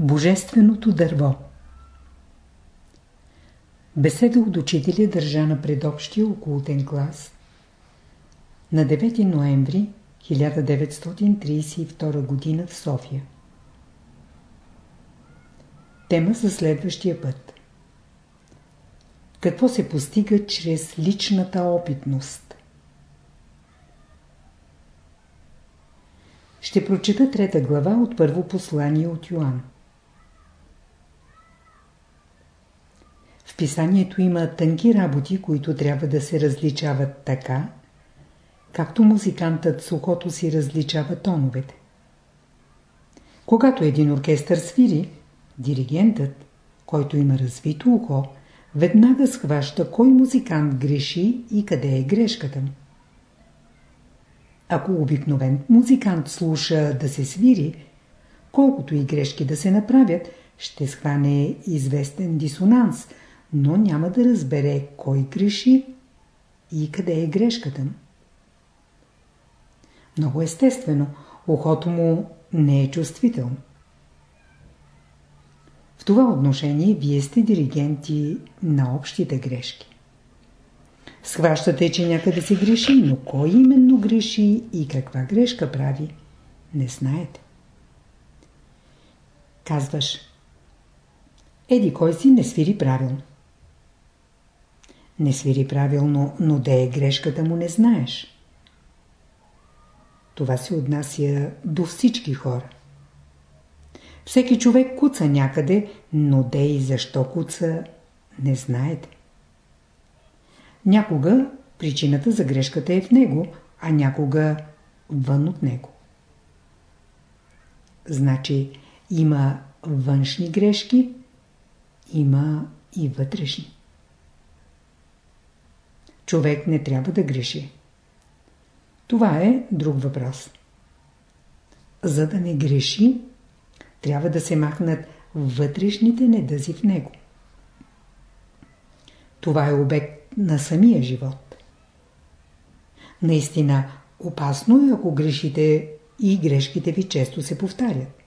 Божественото дърво Беседа от учителя държа на предобщия окултен клас на 9 ноември 1932 г. в София. Тема за следващия път. Какво се постига чрез личната опитност? Ще прочета трета глава от първо послание от Йоанн. Писанието има тънки работи, които трябва да се различават така, както музикантът с ухото си различава тоновете. Когато един оркестър свири, диригентът, който има развито ухо, веднага схваща кой музикант греши и къде е грешката му. Ако обикновен музикант слуша да се свири, колкото и грешки да се направят, ще схване известен дисонанс, но няма да разбере кой греши и къде е грешката му. Много естествено, ухото му не е чувствително. В това отношение вие сте диригенти на общите грешки. Схващате, че някъде се греши, но кой именно греши и каква грешка прави, не знаете. Казваш, еди кой си не свири правилно. Не свири правилно, но де е грешката му не знаеш. Това се отнася до всички хора. Всеки човек куца някъде, но де и защо куца, не знаете. Някога причината за грешката е в него, а някога вън от него. Значи има външни грешки, има и вътрешни. Човек не трябва да греши. Това е друг въпрос. За да не греши, трябва да се махнат вътрешните недъзи в него. Това е обект на самия живот. Наистина, опасно е, ако грешите и грешките ви често се повтарят.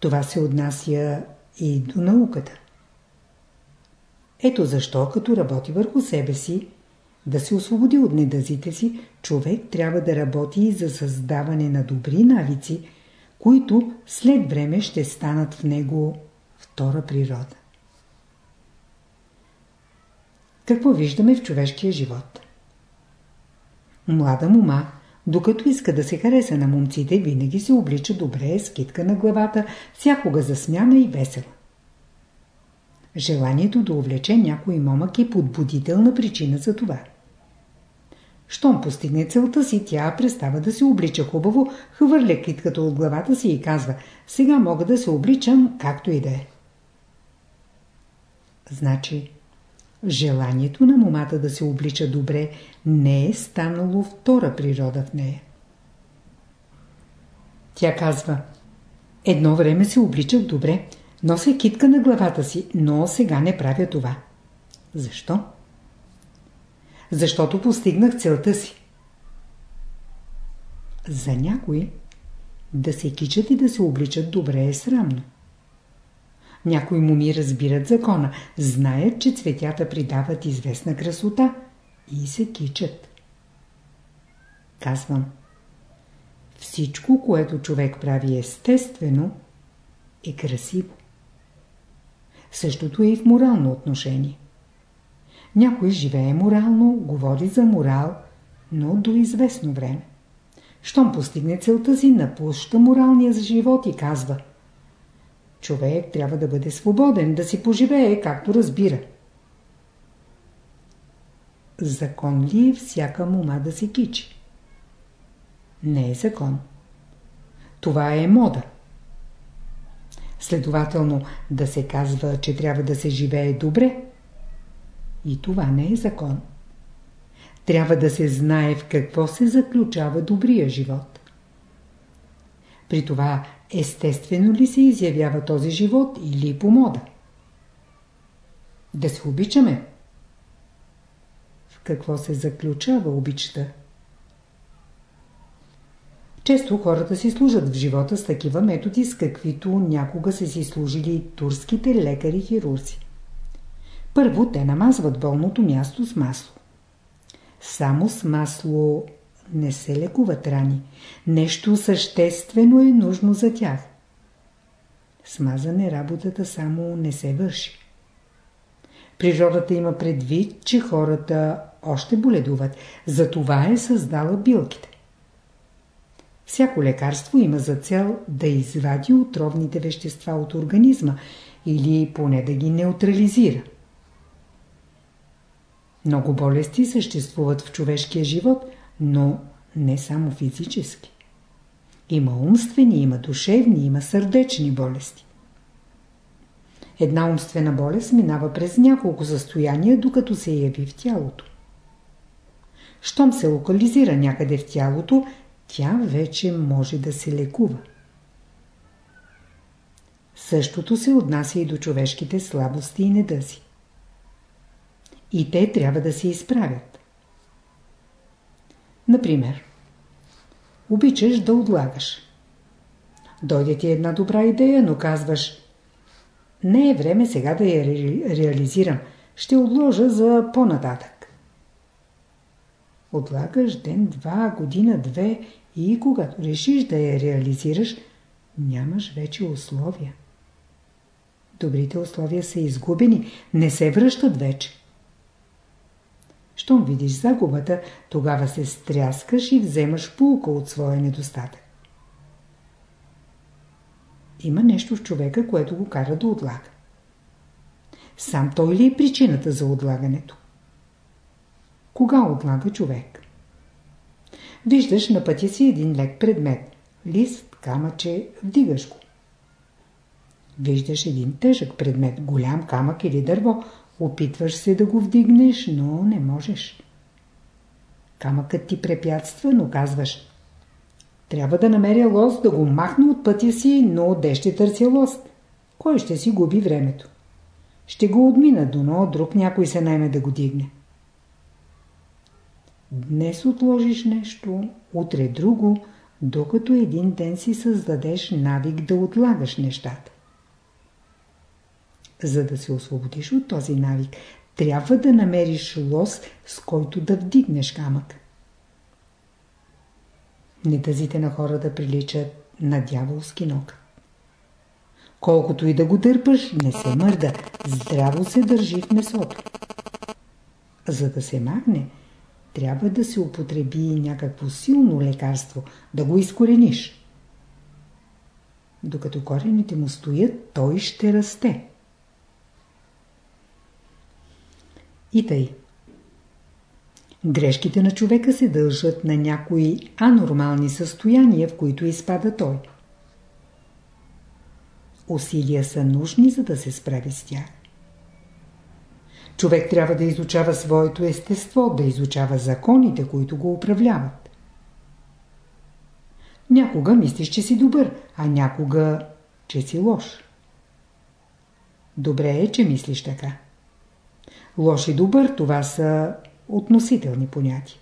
Това се отнася и до науката. Ето защо, като работи върху себе си, да се освободи от недъзите си, човек трябва да работи и за създаване на добри навици, които след време ще станат в него втора природа. Какво виждаме в човешкия живот? Млада мума, докато иска да се хареса на момците, винаги се облича добре, с китка на главата, всякога засмяна и весела. Желанието да увлече някой момък е подбудителна причина за това. Щом постигне целта си, тя престава да се облича хубаво, хвърля китката от главата си и казва «Сега мога да се обличам както и да е». Значи, желанието на момата да се облича добре не е станало втора природа в нея. Тя казва «Едно време се обличах добре, нося китка на главата си, но сега не правя това». Защо? защото постигнах целта си. За някои да се кичат и да се обличат добре е срамно. Някои муми разбират закона, знаят, че цветята придават известна красота и се кичат. Казвам, всичко, което човек прави естествено, е красиво. Същото е и в морално отношение. Някой живее морално, говори за морал, но до известно време. Щом постигне целта си, напуща моралния живот и казва Човек трябва да бъде свободен, да си поживее както разбира. Закон ли е всяка мума да се кичи? Не е закон. Това е мода. Следователно, да се казва, че трябва да се живее добре, и това не е закон. Трябва да се знае в какво се заключава добрия живот. При това естествено ли се изявява този живот или по мода? Да се обичаме. В какво се заключава обичта? Често хората си служат в живота с такива методи, с каквито някога са си служили турските лекари-хирурзи. Първо те намазват болното място с масло. Само с масло не се лекуват рани. Нещо съществено е нужно за тях. Смазане работата само не се върши. Природата има предвид, че хората още боледуват. Затова е създала билките. Всяко лекарство има за цел да извади отровните вещества от организма или поне да ги неутрализира. Много болести съществуват в човешкия живот, но не само физически. Има умствени, има душевни, има сърдечни болести. Една умствена болест минава през няколко състояния, докато се яви в тялото. Щом се локализира някъде в тялото, тя вече може да се лекува. Същото се отнася и до човешките слабости и недъзи. И те трябва да се изправят. Например, обичаш да отлагаш. Дойде ти една добра идея, но казваш не е време сега да я ре реализирам. Ще отложа за по-нататък. Отлагаш ден, два, година, две и когато решиш да я реализираш, нямаш вече условия. Добрите условия са изгубени, не се връщат вече. Щом видиш загубата, тогава се стряскаш и вземаш пулка от своя недостатък. Има нещо в човека, което го кара да отлага. Сам той ли е причината за отлагането? Кога отлага човек? Виждаш на пътя си един лек предмет. Лист, камъче, вдигаш го. Виждаш един тежък предмет, голям камък или дърво. Опитваш се да го вдигнеш, но не можеш. Камъкът ти препятства, но казваш Трябва да намеря лост, да го махна от пътя си, но де ще търся лост? Кой ще си губи времето? Ще го отмина, доно друг някой се найме да го дигне. Днес отложиш нещо, утре друго, докато един ден си създадеш навик да отлагаш нещата. За да се освободиш от този навик, трябва да намериш лос, с който да вдигнеш камък. Недъзите на хората приличат на дяволски ног. Колкото и да го дърпаш, не се мърда, здраво се държи в месото. За да се махне, трябва да се употреби някакво силно лекарство, да го изкорениш. Докато корените му стоят, той ще расте. И тъй. Грешките на човека се дължат на някои анормални състояния, в които изпада той. Усилия са нужни, за да се справи с тях. Човек трябва да изучава своето естество, да изучава законите, които го управляват. Някога мислиш, че си добър, а някога, че си лош. Добре е, че мислиш така. Лош и добър, това са относителни понятия.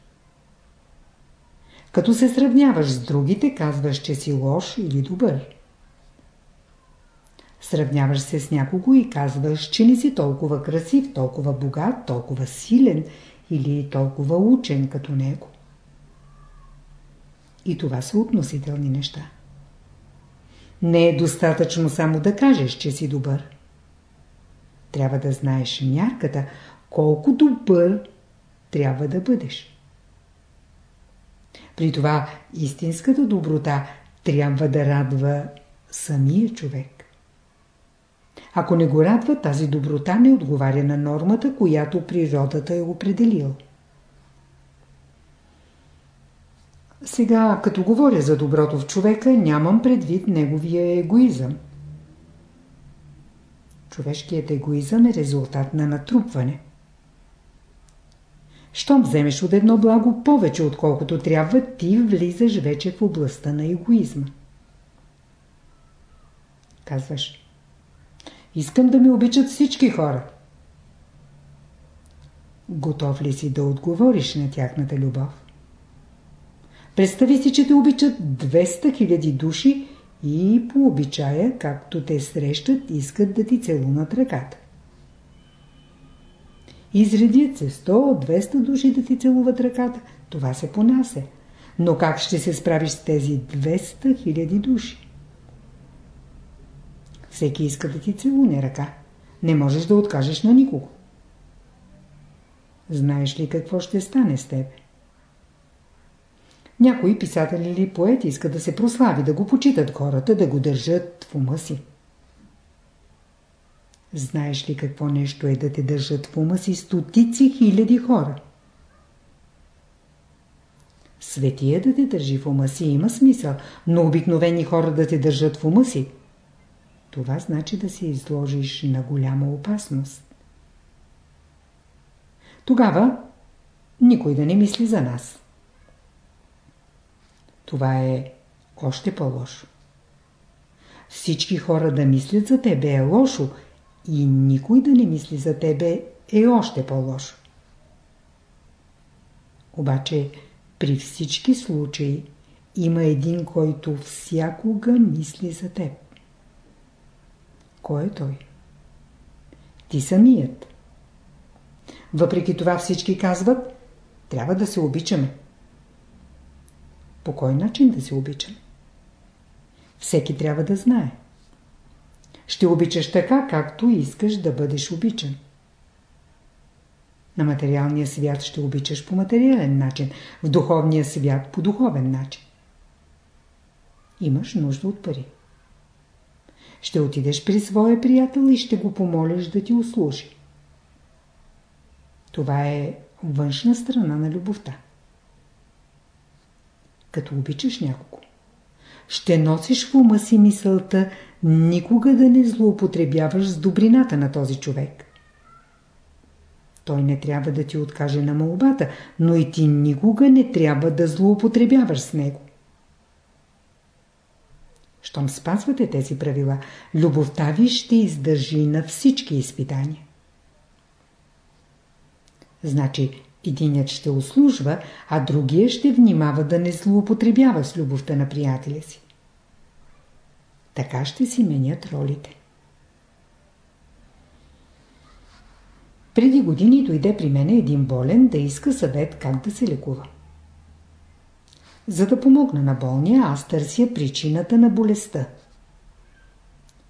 Като се сравняваш с другите, казваш, че си лош или добър. Сравняваш се с някого и казваш, че не си толкова красив, толкова богат, толкова силен или толкова учен като него. И това са относителни неща. Не е достатъчно само да кажеш, че си добър. Трябва да знаеш мярката, колко добър трябва да бъдеш. При това истинската доброта трябва да радва самия човек. Ако не го радва, тази доброта не отговаря на нормата, която природата е определил. Сега, като говоря за доброто в човека, нямам предвид неговия егоизъм. Човешкият егоизъм е резултат на натрупване. Щом вземеш от едно благо повече, отколкото трябва, ти влизаш вече в областта на егоизма. Казваш, Искам да ми обичат всички хора. Готов ли си да отговориш на тяхната любов? Представи си, че те обичат 200 000 души и по обичая, както те срещат, искат да ти целунат ръката. Изредят се 100-200 души да ти целуват ръката. Това се понася. Но как ще се справиш с тези 200 000 души? Всеки иска да ти целуне ръка. Не можеш да откажеш на никого. Знаеш ли какво ще стане с теб? Някои писатели или поети искат да се прослави, да го почитат хората, да го държат в ума си. Знаеш ли какво нещо е да те държат в ума си стотици хиляди хора? Светия да те държи в ума си има смисъл, но обикновени хора да те държат в ума си. Това значи да се изложиш на голяма опасност. Тогава никой да не мисли за нас. Това е още по-лошо. Всички хора да мислят за тебе е лошо и никой да не мисли за тебе е още по-лошо. Обаче при всички случаи има един, който всякога мисли за теб. Кой е той? Ти самият. Въпреки това всички казват, трябва да се обичаме. По кой начин да се обичаме? Всеки трябва да знае. Ще обичаш така, както искаш да бъдеш обичан. На материалния свят ще обичаш по материален начин, в духовния свят по духовен начин. Имаш нужда от пари. Ще отидеш при своя приятел и ще го помолиш да ти услужи. Това е външна страна на любовта. Като обичаш някого, ще носиш в ума си мисълта никога да не злоупотребяваш с добрината на този човек. Той не трябва да ти откаже на молбата, но и ти никога не трябва да злоупотребяваш с него. Щом спазвате тези правила, любовта ви ще издържи на всички изпитания. Значи, единят ще услужва, а другия ще внимава да не злоупотребява с любовта на приятеля си. Така ще си менят ролите. Преди години дойде при мене един болен да иска съвет как да се лекува. За да помогна на болния, аз търся причината на болестта.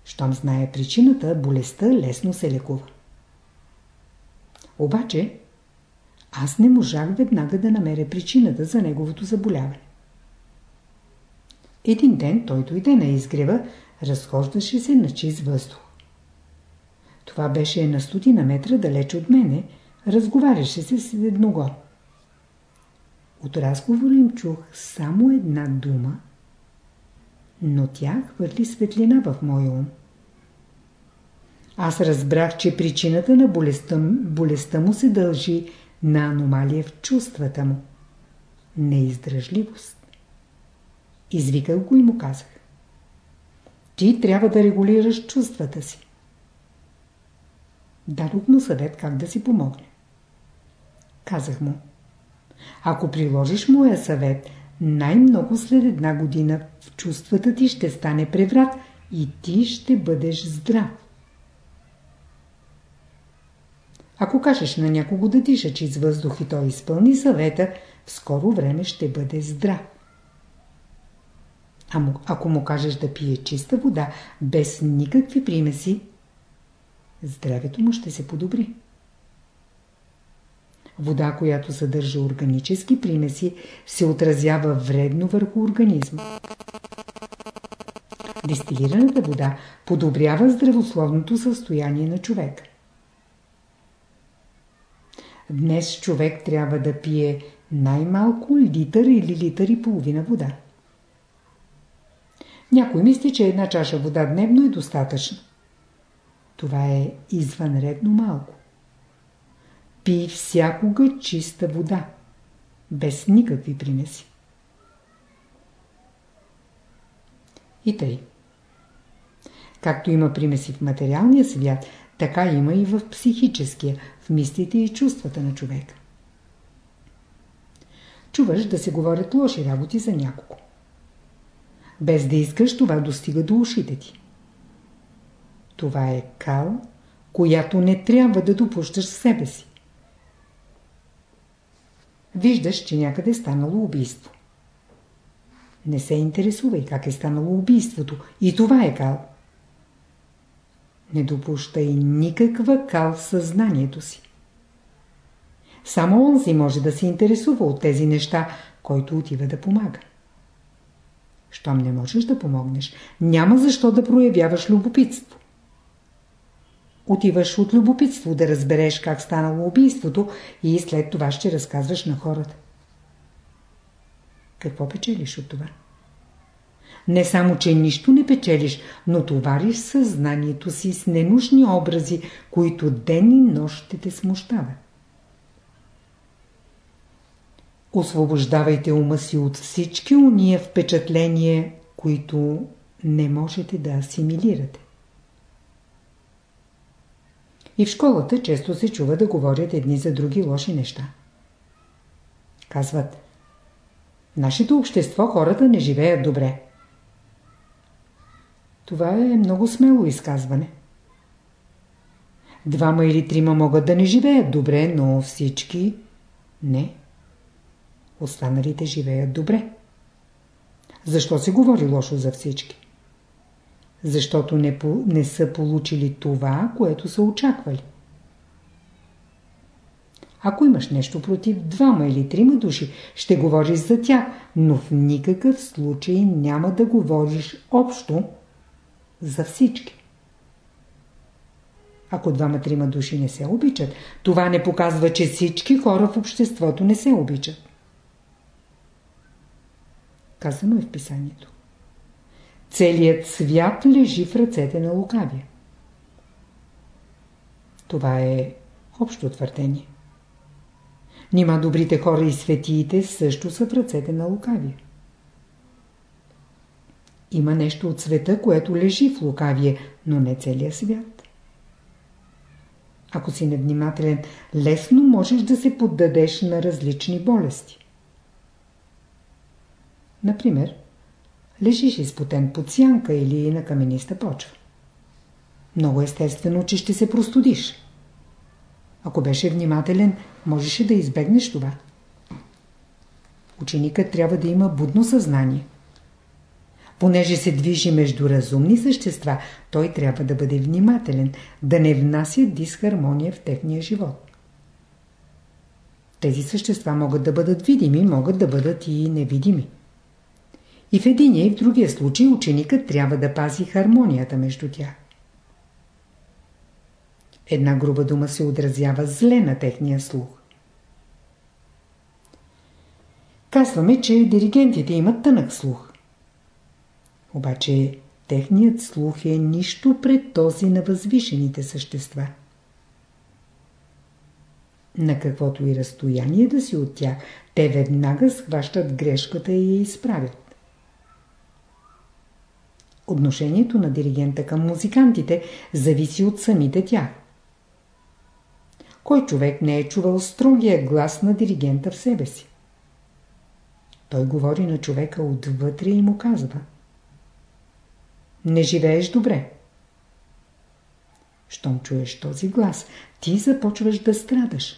Щом знае причината, болестта лесно се лекува. Обаче, аз не можах веднага да намеря причината за неговото заболяване. Един ден той дойде на изгрева, разхождаше се на чист въздух. Това беше на стотина метра далеч от мене, разговаряше се с едного. От разговора им чух само една дума, но тя хвърли светлина в моя ум. Аз разбрах, че причината на болестта, болестта му се дължи на аномалия в чувствата му. Неиздръжливост. Извиках го и му казах. Ти трябва да регулираш чувствата си. Дадох му съвет как да си помогне. Казах му. Ако приложиш моя съвет, най-много след една година в чувствата ти ще стане преврат и ти ще бъдеш здрав. Ако кажеш на някого да диша чист въздух и той изпълни съвета, в скоро време ще бъде здрав. А му, ако му кажеш да пие чиста вода, без никакви примеси, здравето му ще се подобри. Вода, която съдържа органически примеси, се отразява вредно върху организма. Дестилираната вода подобрява здравословното състояние на човека. Днес човек трябва да пие най-малко литър или литър и половина вода. Някой мисли, че една чаша вода дневно е достатъчна. Това е извънредно малко. Пий всякога чиста вода, без никакви примеси. И тъй. Както има примеси в материалния свят, така има и в психическия, в мислите и чувствата на човека. Чуваш да се говорят лоши работи за някого. Без да искаш, това достига до ушите ти. Това е кал, която не трябва да допущаш в себе си. Виждаш, че някъде е станало убийство. Не се интересувай как е станало убийството. И това е кал. Не допущай никаква кал в съзнанието си. Само онзи може да се интересува от тези неща, който отива да помага. Щом не можеш да помогнеш, няма защо да проявяваш любопитство. Отиваш от любопитство да разбереш как станало убийството и след това ще разказваш на хората. Какво печелиш от това? Не само, че нищо не печелиш, но товариш съзнанието си с ненужни образи, които ден и нощ ще те смущават. Освобождавайте ума си от всички уния впечатления, които не можете да асимилирате. И в школата често се чува да говорят едни за други лоши неща. Казват, нашето общество хората не живеят добре. Това е много смело изказване. Двама или трима могат да не живеят добре, но всички не. Останалите живеят добре. Защо се говори лошо за всички? Защото не, не са получили това, което са очаквали. Ако имаш нещо против двама или трима души, ще говориш за тях, но в никакъв случай няма да говориш общо за всички. Ако двама-трима души не се обичат, това не показва, че всички хора в обществото не се обичат. Казано е в писанието. Целият свят лежи в ръцете на лукавия. Това е общо твърдение. Нима добрите хора и светиите също са в ръцете на лукавия. Има нещо от света, което лежи в лукавие, но не целият свят. Ако си невнимателен, лесно можеш да се поддадеш на различни болести. Например, лежиш изпотен под сянка или на камениста почва. Много естествено, че ще се простудиш. Ако беше внимателен, можеше да избегнеш това. Ученикът трябва да има будно съзнание. Понеже се движи между разумни същества, той трябва да бъде внимателен, да не внася дисхармония в техния живот. Тези същества могат да бъдат видими, могат да бъдат и невидими. И в единия и в другия случай ученикът трябва да пази хармонията между тях. Една груба дума се отразява зле на техния слух. Казваме, че диригентите имат тънък слух. Обаче техният слух е нищо пред този на възвишените същества. На каквото и разстояние да си от тях, те веднага схващат грешката и я изправят. Отношението на диригента към музикантите зависи от самите тях. Кой човек не е чувал строгия глас на диригента в себе си? Той говори на човека отвътре и му казва Не живееш добре. Щом чуеш този глас, ти започваш да страдаш.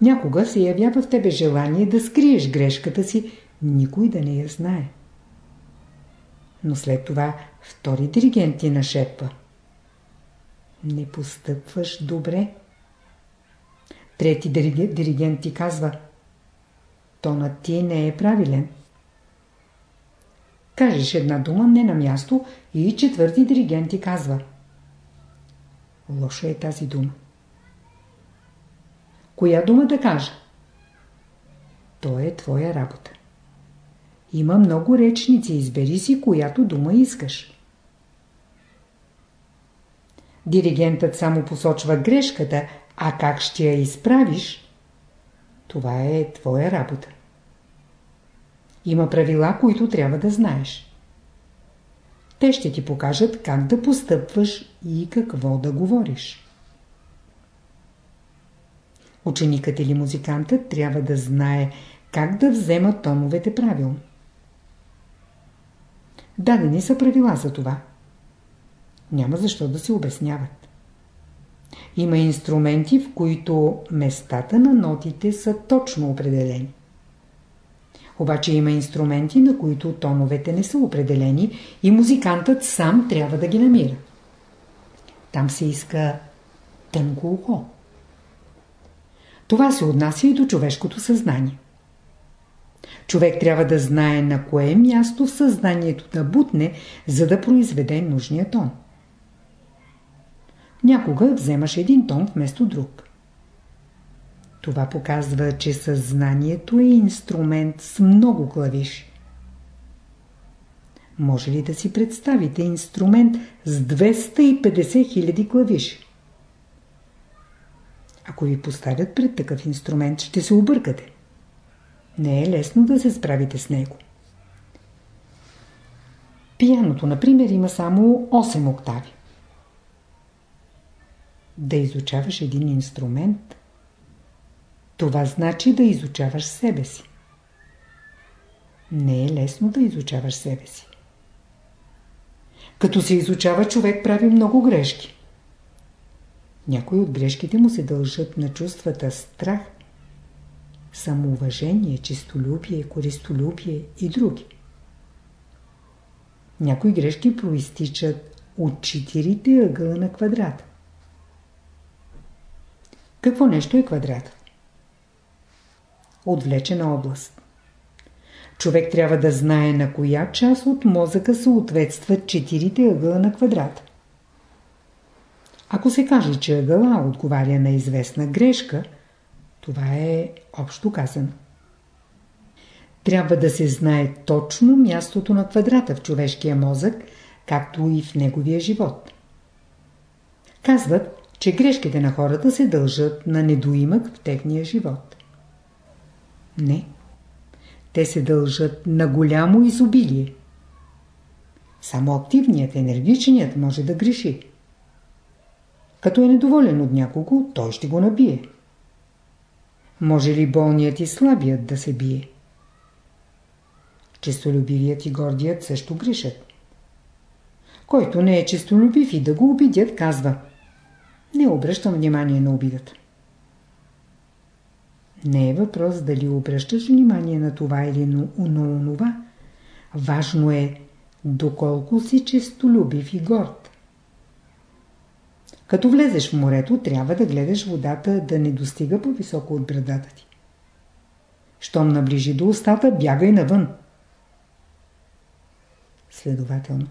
Някога се явява в тебе желание да скриеш грешката си, никой да не я знае но след това втори диригент ти нашепва. Не постъпваш добре. Трети диригент ти казва Тонът ти не е правилен. Кажеш една дума не на място и четвърти диригент ти казва Лоша е тази дума. Коя дума да кажа? То е твоя работа. Има много речници, избери си която дума искаш. Диригентът само посочва грешката, а как ще я изправиш, това е твоя работа. Има правила, които трябва да знаеш. Те ще ти покажат как да постъпваш и какво да говориш. Ученикът или музикантът трябва да знае как да взема тоновете правилно. Дадени са правила за това. Няма защо да се обясняват. Има инструменти, в които местата на нотите са точно определени. Обаче има инструменти, на които тоновете не са определени и музикантът сам трябва да ги намира. Там се иска тънко ухо. Това се отнася и до човешкото съзнание. Човек трябва да знае на кое място в съзнанието да бутне, за да произведе нужния тон. Някога вземаш един тон вместо друг. Това показва, че съзнанието е инструмент с много клавиши. Може ли да си представите инструмент с 250 000 клавиши? Ако ви поставят пред такъв инструмент, ще се объркате. Не е лесно да се справите с него. Пияното, например, има само 8 октави. Да изучаваш един инструмент, това значи да изучаваш себе си. Не е лесно да изучаваш себе си. Като се изучава, човек прави много грешки. Някои от грешките му се дължат на чувствата страх, самоуважение, чистолюбие, користолюбие и други. Някои грешки проистичат от четирите ъгъла на квадрата. Какво нещо е квадратът? Отвлечена област. Човек трябва да знае на коя част от мозъка съответстват четирите ъгъла на квадрата. Ако се каже, че ъгъла отговаря на известна грешка, това е общо казано. Трябва да се знае точно мястото на квадрата в човешкия мозък, както и в неговия живот. Казват, че грешките на хората се дължат на недоимък в техния живот. Не. Те се дължат на голямо изобилие. Само активният, енергичният може да греши. Като е недоволен от някого, той ще го набие. Може ли болният и слабият да се бие? Честолюбивият и гордият също грешат. Който не е честолюбив и да го обидят, казва Не обръщам внимание на обидата. Не е въпрос дали обръщаш внимание на това или на онова. Важно е доколко си честолюбив и горд. Като влезеш в морето, трябва да гледаш водата да не достига по-високо от брадата ти. Щом наближи до устата, бягай навън. Следователно.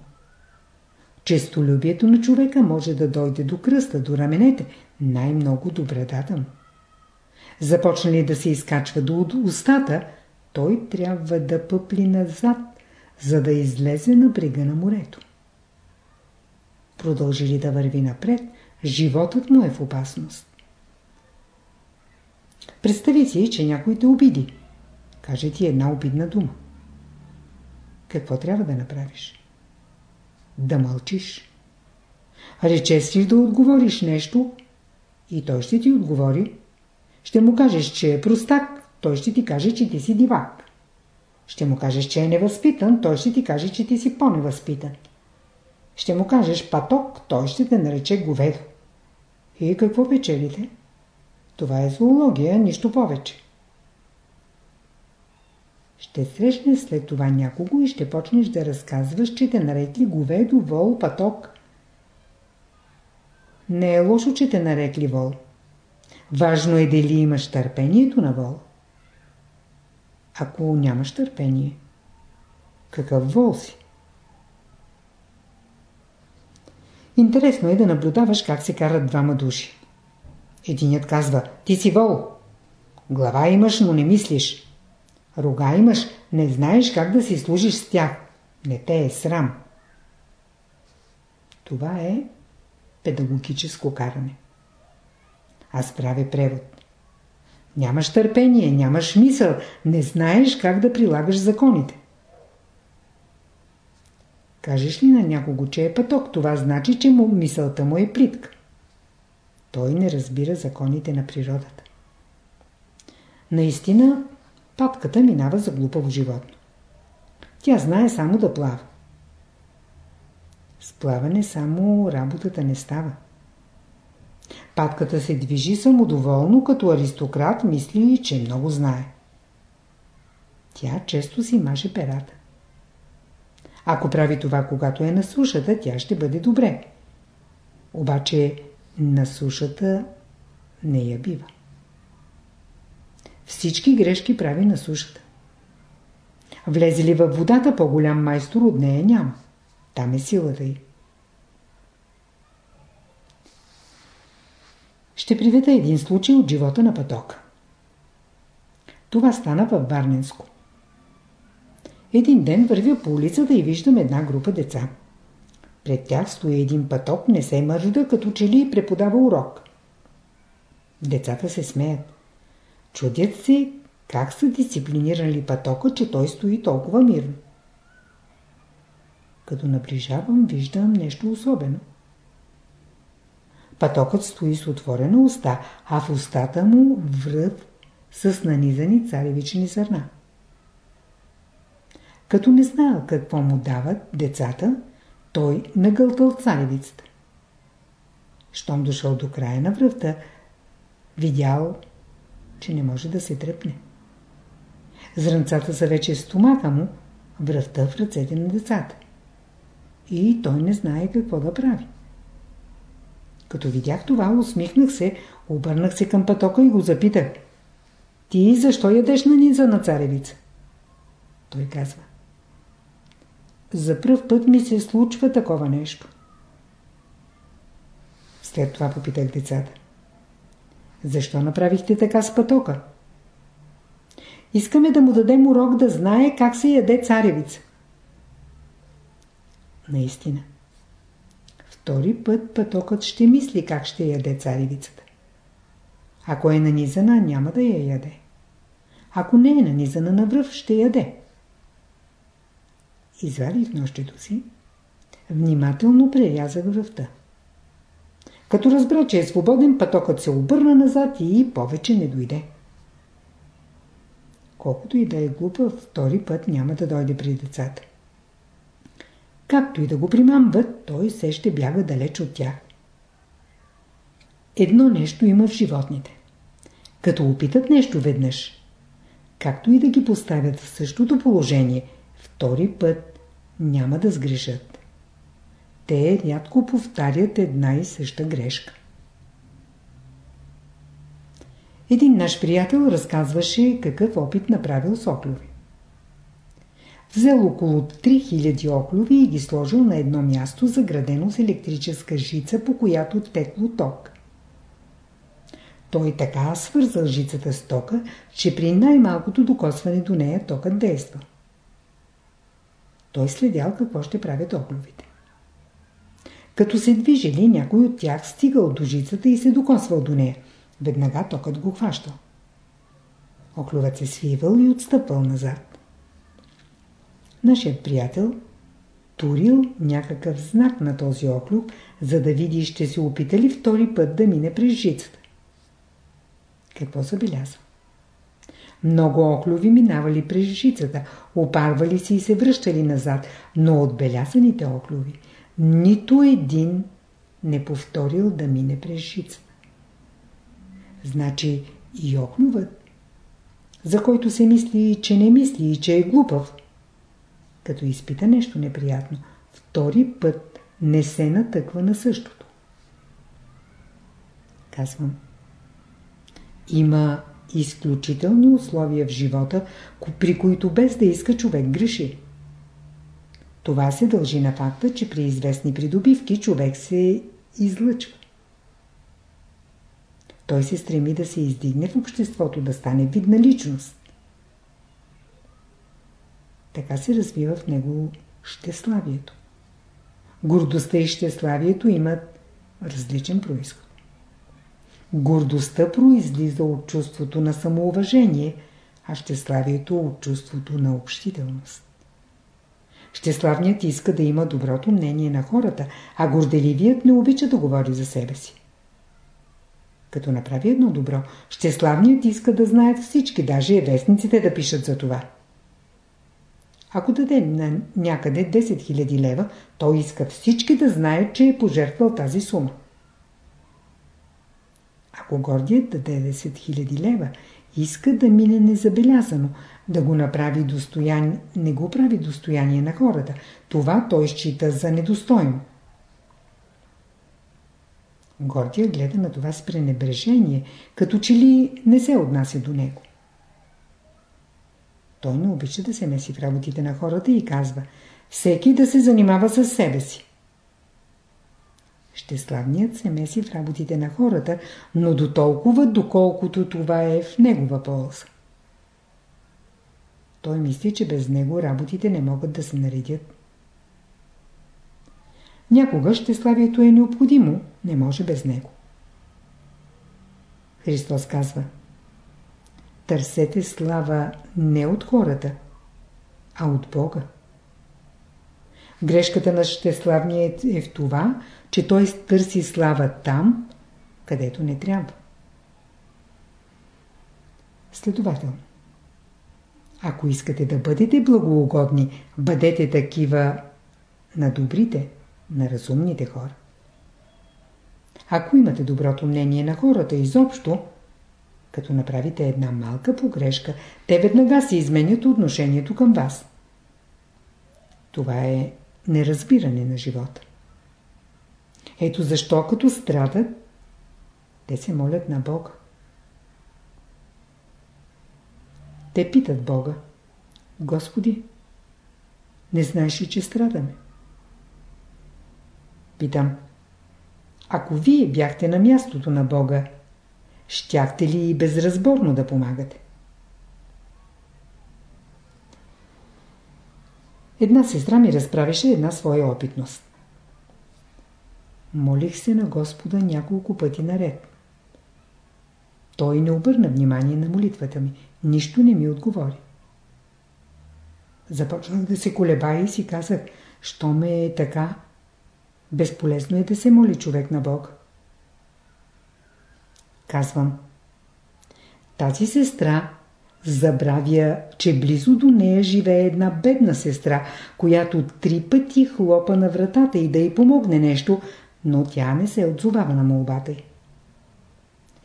Честолюбието на човека може да дойде до кръста, до раменете, най-много до брадата му. Започна ли да се изкачва до устата, той трябва да пъпли назад, за да излезе на брега на морето. Продължи ли да върви напред, животът му е в опасност. Представи си, че някой те обиди. Каже ти една обидна дума. Какво трябва да направиш? Да мълчиш. Рече си да отговориш нещо и той ще ти отговори. Ще му кажеш, че е простак, той ще ти каже, че ти си дивак. Ще му кажеш, че е невъзпитан, той ще ти каже, че ти си по-невъзпитан. Ще му кажеш паток, той ще те нарече говедо. И какво печелите? Това е зоология, нищо повече. Ще срещнеш след това някого и ще почнеш да разказваш, че те нарекли говедо, вол, паток. Не е лошо, че те нарекли вол. Важно е дали имаш търпението на вол. Ако нямаш търпение, какъв вол си? Интересно е да наблюдаваш как се карат двама души. Единият казва, ти си вол. Глава имаш, но не мислиш. Рога имаш, не знаеш как да си служиш с тях. Не те е срам. Това е педагогическо каране. Аз правя превод. Нямаш търпение, нямаш мисъл, не знаеш как да прилагаш законите. Кажеш ли на някого, че е пъток, това значи, че му, мисълта му е плитка. Той не разбира законите на природата. Наистина, патката минава за глупаво животно. Тя знае само да плава. С плаване само работата не става. Патката се движи самодоволно, като аристократ мисли, че много знае. Тя често си маже перата. Ако прави това, когато е на сушата, тя ще бъде добре. Обаче на сушата не я бива. Всички грешки прави на сушата. Влезе ли във водата, по-голям майстор от нея няма. Там е силата й. Ще приведа един случай от живота на Патока. Това стана във Варненско. Един ден вървя по улицата и виждам една група деца. Пред тях стои един пъток, не се мържда, като че ли преподава урок. Децата се смеят. Чудят се как са дисциплинирали пътока, че той стои толкова мирно. Като наближавам, виждам нещо особено. Пътокът стои с отворена уста, а в устата му връв с нанизани царевични зърна. Като не знаел какво му дават децата, той нагълтал царевицата. Щом дошъл до края на връвта, видял, че не може да се тръпне. Зранцата са вече в стомаха му, връвта в ръцете на децата. И той не знае какво да прави. Като видях това, усмихнах се, обърнах се към пътока и го запитах. Ти защо ядеш на низа на царевица? Той казва. За пръв път ми се случва такова нещо. След това попитах децата. Защо направихте така с пътока? Искаме да му дадем урок да знае как се яде царевица. Наистина. Втори път пътокът ще мисли как ще яде царевицата. Ако е нанизана, няма да я яде. Ако не е нанизана на връв, ще яде извади в нощето си, внимателно прерязах връвта. Като разбра, че е свободен, пътокът се обърна назад и повече не дойде. Колкото и да е глупа, втори път няма да дойде при децата. Както и да го примамват, той се ще бяга далеч от тях. Едно нещо има в животните. Като опитат нещо веднъж, както и да ги поставят в същото положение, втори път няма да сгрешат. Те рядко повтарят една и съща грешка. Един наш приятел разказваше какъв опит направил с оклюви. Взел около 3000 оклюви и ги сложил на едно място, заградено с електрическа жица, по която текло ток. Той така свързал жицата с тока, че при най-малкото докосване до нея токът действа. Той следял какво ще правят оклювите. Като се движили, някой от тях стигал до жицата и се докосвал до нея. Веднага токът го хващал. Оклювът се свивал и отстъпвал назад. Нашият приятел турил някакъв знак на този оклюв, за да види ще се опита ли втори път да мине през жицата. Какво забелязва? Много оклюви минавали през жицата, опарвали се и се връщали назад, но отбелязаните оклюви нито един не повторил да мине през жицата. Значи и оклювът, за който се мисли, че не мисли и че е глупав, като изпита нещо неприятно, втори път не се натъква на същото. Казвам, има изключителни условия в живота, при които без да иска човек греши. Това се дължи на факта, че при известни придобивки човек се излъчва. Той се стреми да се издигне в обществото, да стане видна личност. Така се развива в него щеславието. Гордостта и щеславието имат различен происход. Гордостта произлиза от чувството на самоуважение, а щеславието от чувството на общителност. Щеславният иска да има доброто мнение на хората, а горделивият не обича да говори за себе си. Като направи едно добро, щеславният иска да знаят всички, даже и вестниците да пишат за това. Ако даде на някъде 10 000 лева, той иска всички да знаят, че е пожертвал тази сума. Ако гордият даде 10 000 лева, иска да мине незабелязано, да го направи достояние, не го прави достояние на хората. Това той счита за недостойно. Гордия гледа на това с пренебрежение, като че ли не се отнася до него. Той не обича да се меси в работите на хората и казва всеки да се занимава с себе си. Щеславният се меси в работите на хората, но до толкова, доколкото това е в негова полза. Той мисли, че без него работите не могат да се наредят. Някога щеславието е необходимо, не може без него. Христос казва Търсете слава не от хората, а от Бога. Грешката на щеславния е в това, че той търси слава там, където не трябва. Следователно, ако искате да бъдете благоугодни, бъдете такива на добрите, на разумните хора. Ако имате доброто мнение на хората изобщо, като направите една малка погрешка, те веднага се изменят отношението към вас. Това е неразбиране на живота. Ето защо като страдат, те се молят на Бога. Те питат Бога. Господи, не знаеш ли, че страдаме? Питам. Ако вие бяхте на мястото на Бога, щяхте ли и безразборно да помагате? Една сестра ми разправише една своя опитност. Молих се на Господа няколко пъти наред. Той не обърна внимание на молитвата ми. Нищо не ми отговори. Започнах да се колебая и си казах, що ме е така, безполезно е да се моли човек на Бог. Казвам, тази сестра забравя, че близо до нея живее една бедна сестра, която три пъти хлопа на вратата и да й помогне нещо, но тя не се отзовава на молбата й.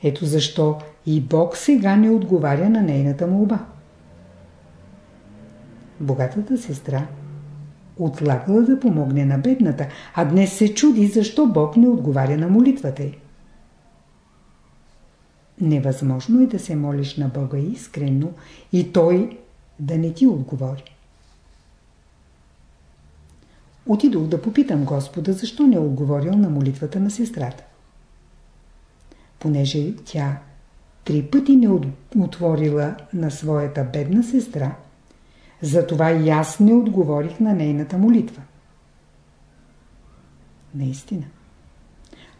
Ето защо и Бог сега не отговаря на нейната молба. Богатата сестра отлагала да помогне на бедната, а днес се чуди защо Бог не отговаря на молитвата й. Невъзможно е да се молиш на Бога искрено и Той да не ти отговори. Отидох да попитам Господа, защо не е отговорил на молитвата на сестрата. Понеже тя три пъти не отворила на своята бедна сестра, затова и аз не отговорих на нейната молитва. Наистина.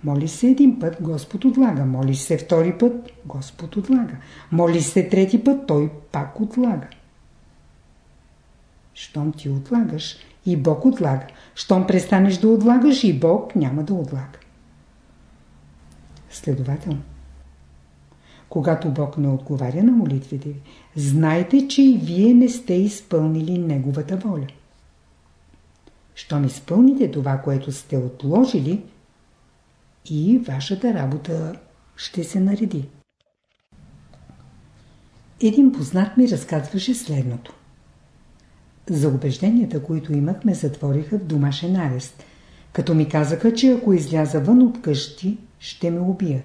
Моли се един път, Господ отлага. Моли се втори път, Господ отлага. Моли се трети път, Той пак отлага. Щом ти отлагаш, и Бог отлага. Щом престанеш да отлагаш, и Бог няма да отлага. Следователно, когато Бог не отговаря на молитвите ви, знайте, че и вие не сте изпълнили Неговата воля. Щом изпълните това, което сте отложили, и вашата работа ще се нареди. Един познат ми разказваше следното. За убежденията, които имахме, затвориха в домашен арест, като ми казаха, че ако изляза вън от къщи, ще ме убия.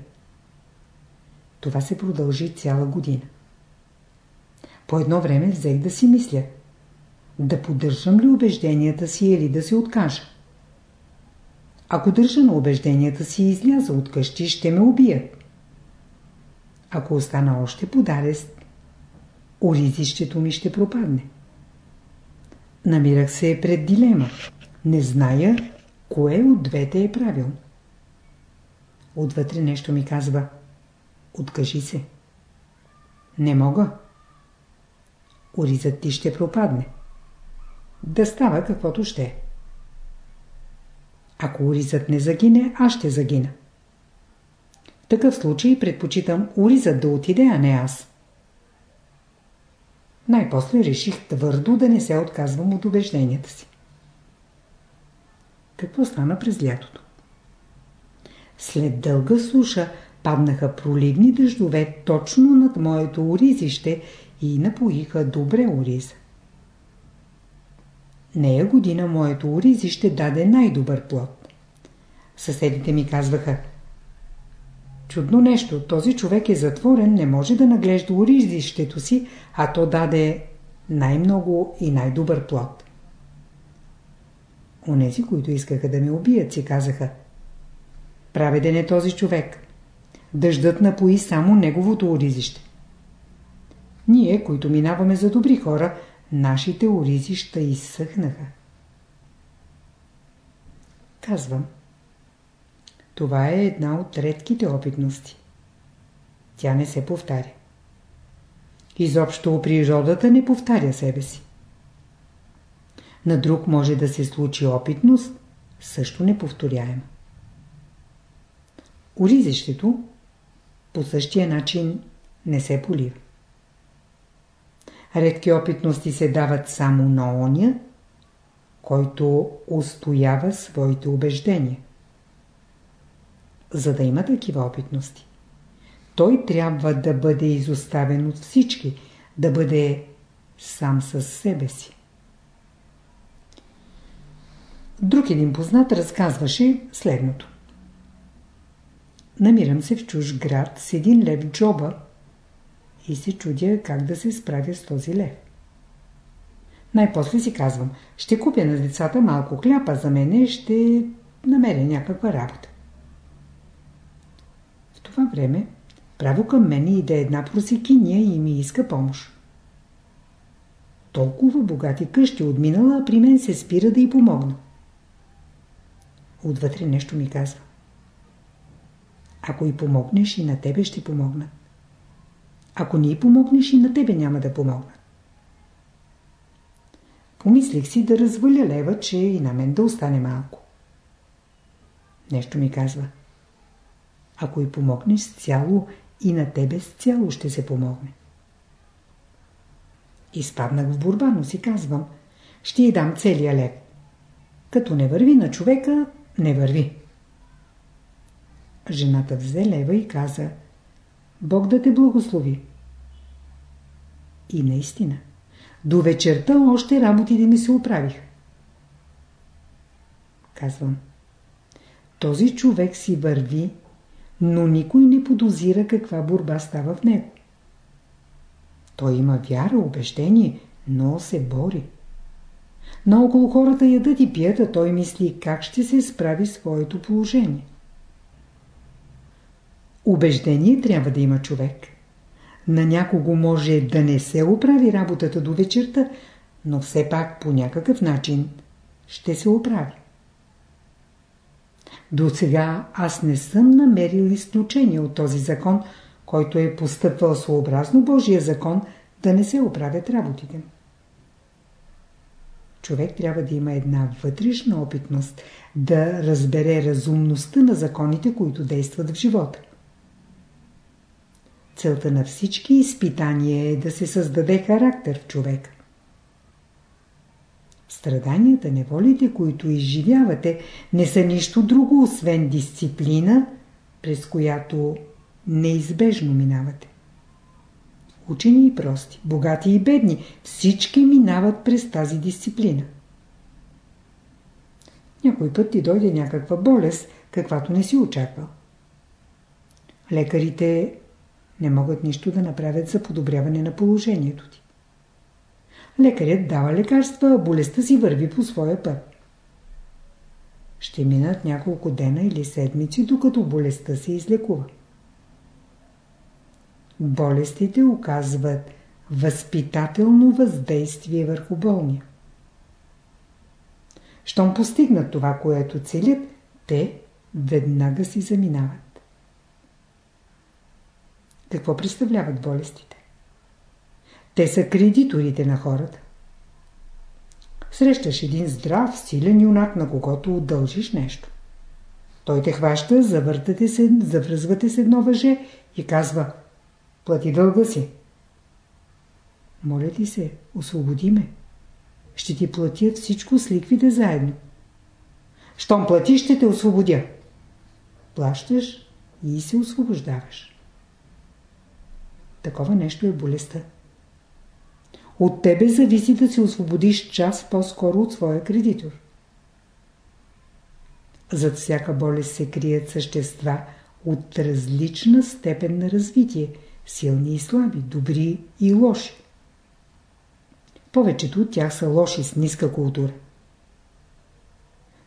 Това се продължи цяла година. По едно време взех да си мисля, да поддържам ли убежденията си или да се откажа. Ако държа на убежденията си и изляза от къщи, ще ме убият. Ако остана още под арест, оризището ми ще пропадне. Намирах се пред дилема. Не зная, кое от двете е правилно. Отвътре нещо ми казва. Откажи се. Не мога. Оризът ти ще пропадне. Да става каквото ще. Ако оризът не загине, аз ще загина. В такъв случай предпочитам Оризът да отиде, а не аз. Най-после реших твърдо да не се отказвам от убежденията си. Какво стана през лятото? След дълга суша паднаха проливни дъждове точно над моето оризище и напоиха добре ориза. Нея година моето оризище даде най-добър плод. Съседите ми казваха Чудно нещо, този човек е затворен, не може да наглежда оризището си, а то даде най-много и най-добър плод. Онези, които искаха да ме убият, си казаха Праведен е този човек. Дъждът напои само неговото оризище. Ние, които минаваме за добри хора, нашите оризища изсъхнаха. Казвам. Това е една от редките опитности. Тя не се повтаря. Изобщо природата не повтаря себе си. На друг може да се случи опитност, също неповторяема. Оризището по същия начин не се полива. Редки опитности се дават само на оня, който устоява своите убеждения. За да има такива опитности, той трябва да бъде изоставен от всички, да бъде сам със себе си. Друг един познат разказваше следното. Намирам се в чуж град с един лев джоба и се чудя как да се справя с този лев. Най-после си казвам, ще купя на децата малко хляпа, за мене ще намеря някаква работа. Това време право към мене иде една просекиния и ми иска помощ. Толкова богати къщи отминала, а при мен се спира да й помогна. Отвътре нещо ми казва. Ако й помогнеш, и на тебе ще помогна. Ако не й помогнеш, и на тебе няма да помогна. Помислих си да разваля лева, че и на мен да остане малко. Нещо ми казва. Ако й помогнеш с цяло, и на тебе с цяло ще се помогне. Изпаднах в борба, но си казвам, ще й дам целия лев. Като не върви на човека, не върви. Жената взе лева и каза Бог да те благослови. И наистина, до вечерта още работите ми се оправиха. Казвам, този човек си върви, но никой не подозира каква борба става в него. Той има вяра, убеждение, но се бори. Наоколо хората ядат и пият, а той мисли как ще се справи своето положение. Убеждение трябва да има човек. На някого може да не се оправи работата до вечерта, но все пак по някакъв начин ще се оправи. До сега аз не съм намерил изключение от този закон, който е постъпвал съобразно Божия закон да не се оправят работите. Човек трябва да има една вътрешна опитност, да разбере разумността на законите, които действат в живота. Целта на всички изпитания е да се създаде характер в човек. Страданията, неволите, които изживявате, не са нищо друго, освен дисциплина, през която неизбежно минавате. Учени и прости, богати и бедни, всички минават през тази дисциплина. Някой път ти дойде някаква болест, каквато не си очаквал. Лекарите не могат нищо да направят за подобряване на положението ти. Лекарят дава лекарства, а болестта си върви по своя път. Ще минат няколко дена или седмици, докато болестта се излекува. Болестите оказват възпитателно въздействие върху болния. Щом постигнат това, което целят, те веднага си заминават. Какво представляват болестите? Те са кредиторите на хората. Срещаш един здрав, силен юнак, на когото удължиш нещо. Той те хваща, завъртате се, завръзвате с едно въже и казва Плати дълга си. Моля ти се, освободи ме. Ще ти платя всичко с ликвите заедно. Щом платиш, ще те освободя. Плащаш и се освобождаваш. Такова нещо е болестта. От тебе зависи да се освободиш час по-скоро от своя кредитор. Зад всяка болест се крият същества от различна степен на развитие, силни и слаби, добри и лоши. Повечето от тях са лоши с ниска култура.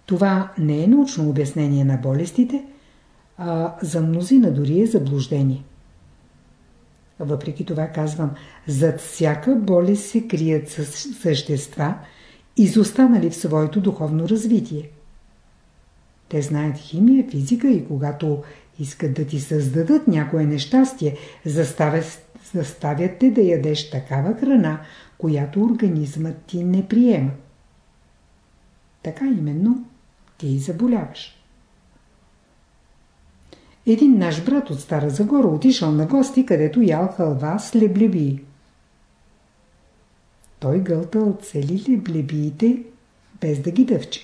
Това не е научно обяснение на болестите, а за мнозина дори е заблуждение. Въпреки това казвам, зад всяка болест се крият същества, изостанали в своето духовно развитие. Те знаят химия, физика и когато искат да ти създадат някое нещастие, заставят, заставят те да ядеш такава храна, която организмът ти не приема. Така именно ти и заболяваш. Един наш брат от Стара Загора отишъл на гости, където ял халва с леблеби. Той гълтал цели леблебиите, без да ги дъвче.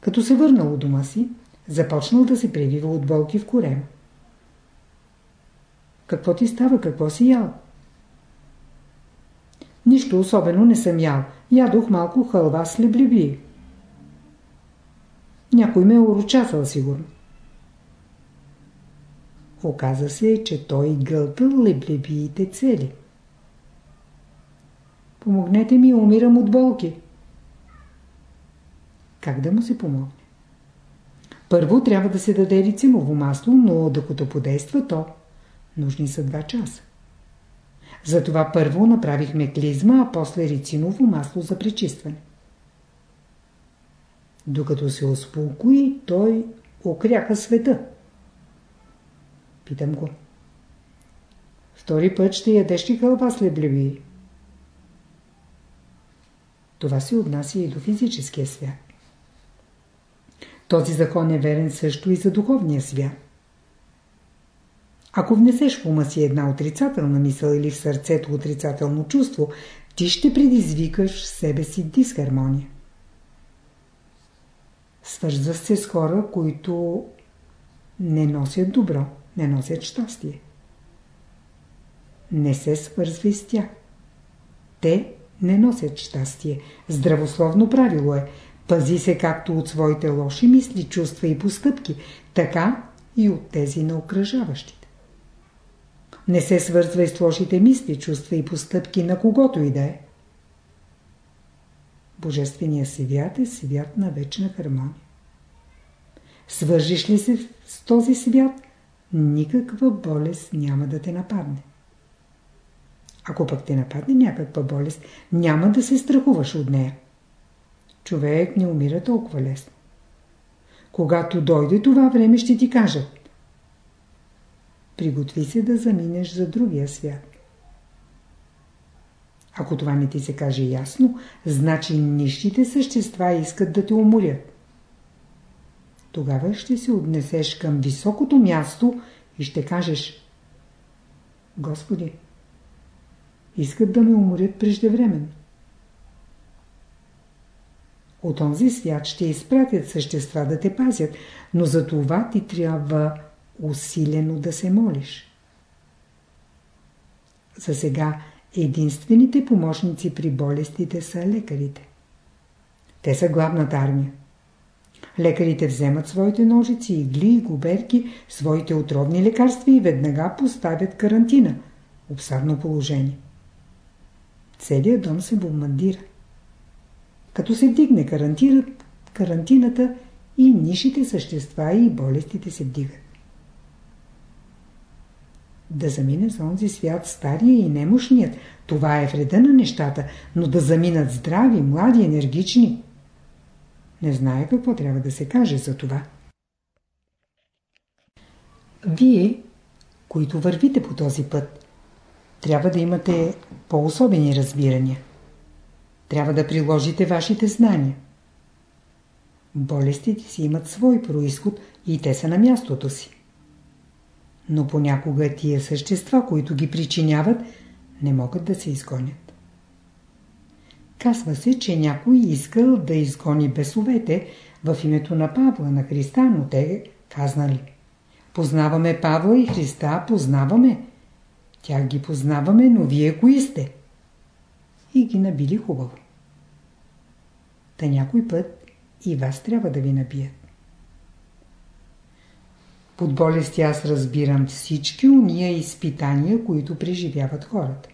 Като се върнал у дома си, започнал да се превива от болки в корема. Какво ти става? Какво си ял? Нищо особено не съм ял. Ядох малко халва с леблеби. Някой ме е урочасал сигурно. Оказа се, че той гълтал леблебиите цели. Помогнете ми, умирам от болки. Как да му се помогне? Първо трябва да се даде рицимово масло, но докато подейства то, нужни са два часа. Затова първо направихме клизма, а после рицимово масло за пречистване. Докато се успокои, той окряха света. Питам го. Втори път ще ядеш ли хълба с леблеви? Това се отнася и до физическия свят. Този закон е верен също и за духовния свят. Ако внесеш в ума си една отрицателна мисъл или в сърцето отрицателно чувство, ти ще предизвикаш в себе си дисхармония. Свързва се с хора, които не носят добро, не носят щастие. Не се свързвай с тях. Те не носят щастие. Здравословно правило е. Пази се както от своите лоши мисли, чувства и постъпки, така и от тези на окръжаващите. Не се свързвай с лошите мисли, чувства и постъпки на когото и да е. Божественият свят е свят на вечна хармония. Свържиш ли се с този свят, никаква болест няма да те нападне. Ако пък те нападне някаква болест, няма да се страхуваш от нея. Човек не умира толкова лесно. Когато дойде това време, ще ти кажат. Приготви се да заминеш за другия свят. Ако това не ти се каже ясно, значи нищите същества искат да те уморят. Тогава ще се отнесеш към високото място и ще кажеш Господи, искат да ме уморят преждевременно. От този свят ще изпратят същества да те пазят, но за това ти трябва усилено да се молиш. За сега единствените помощници при болестите са лекарите. Те са главната армия. Лекарите вземат своите ножици, игли и губерки, своите отровни лекарства и веднага поставят карантина, обсадно положение. Целият дом се бомбандира. Като се вдигне карантината и нишите същества и болестите се вдигат. Да замине за онзи свят стария и немощният, това е вреда на нещата, но да заминат здрави, млади, енергични. Не знае какво трябва да се каже за това. Вие, които вървите по този път, трябва да имате по-особени разбирания. Трябва да приложите вашите знания. Болестите си имат свой происход и те са на мястото си. Но понякога тия същества, които ги причиняват, не могат да се изгонят. Казва се, че някой искал да изгони бесовете в името на Павла, на Христа, но те казнали. Познаваме Павла и Христа, познаваме. Тях ги познаваме, но вие кои сте? И ги набили хубаво. Та някой път и вас трябва да ви набият. Под болести аз разбирам всички уния изпитания, които преживяват хората.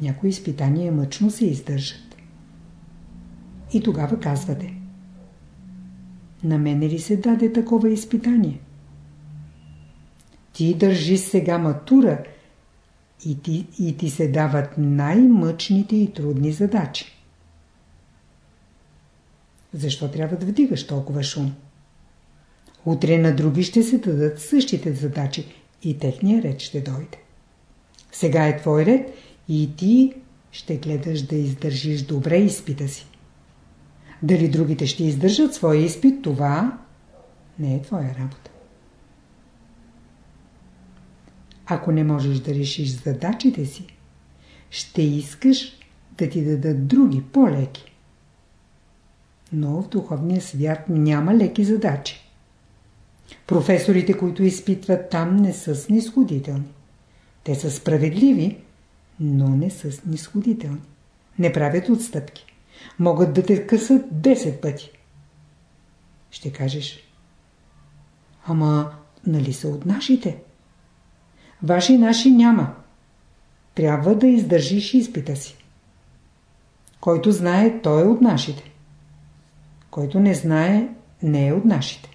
Някои изпитания мъчно се издържат. И тогава казвате На мене ли се даде такова изпитание? Ти държи сега матура и ти, и ти се дават най-мъчните и трудни задачи. Защо трябва да вдигаш толкова шум? Утре на други ще се дадат същите задачи и техния ред ще дойде. Сега е твой ред и ти ще гледаш да издържиш добре изпита си. Дали другите ще издържат своя изпит, това не е твоя работа. Ако не можеш да решиш задачите си, ще искаш да ти дадат други, по-леки. Но в духовния свят няма леки задачи. Професорите, които изпитват там, не са снисходителни. Те са справедливи, но не са снисходителни. Не правят отстъпки. Могат да те късат 10 пъти. Ще кажеш. Ама, нали са от нашите? Ваши наши няма. Трябва да издържиш изпита си. Който знае, той е от нашите. Който не знае, не е от нашите.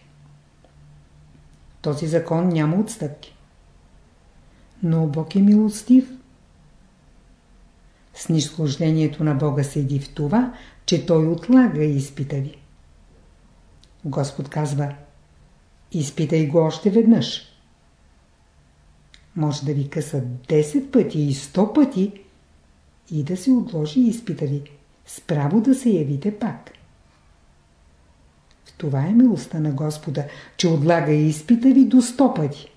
Този закон няма отстъпки. Но Бог е милостив. Снисхождението на Бога седи в това, че Той отлага изпита ви. Господ казва Изпитай го още веднъж. Може да ви къса 10 пъти и 100 пъти и да се отложи изпита ви. Справо да се явите пак. Това е милостта на Господа, че отлага изпита ви до сто пъти.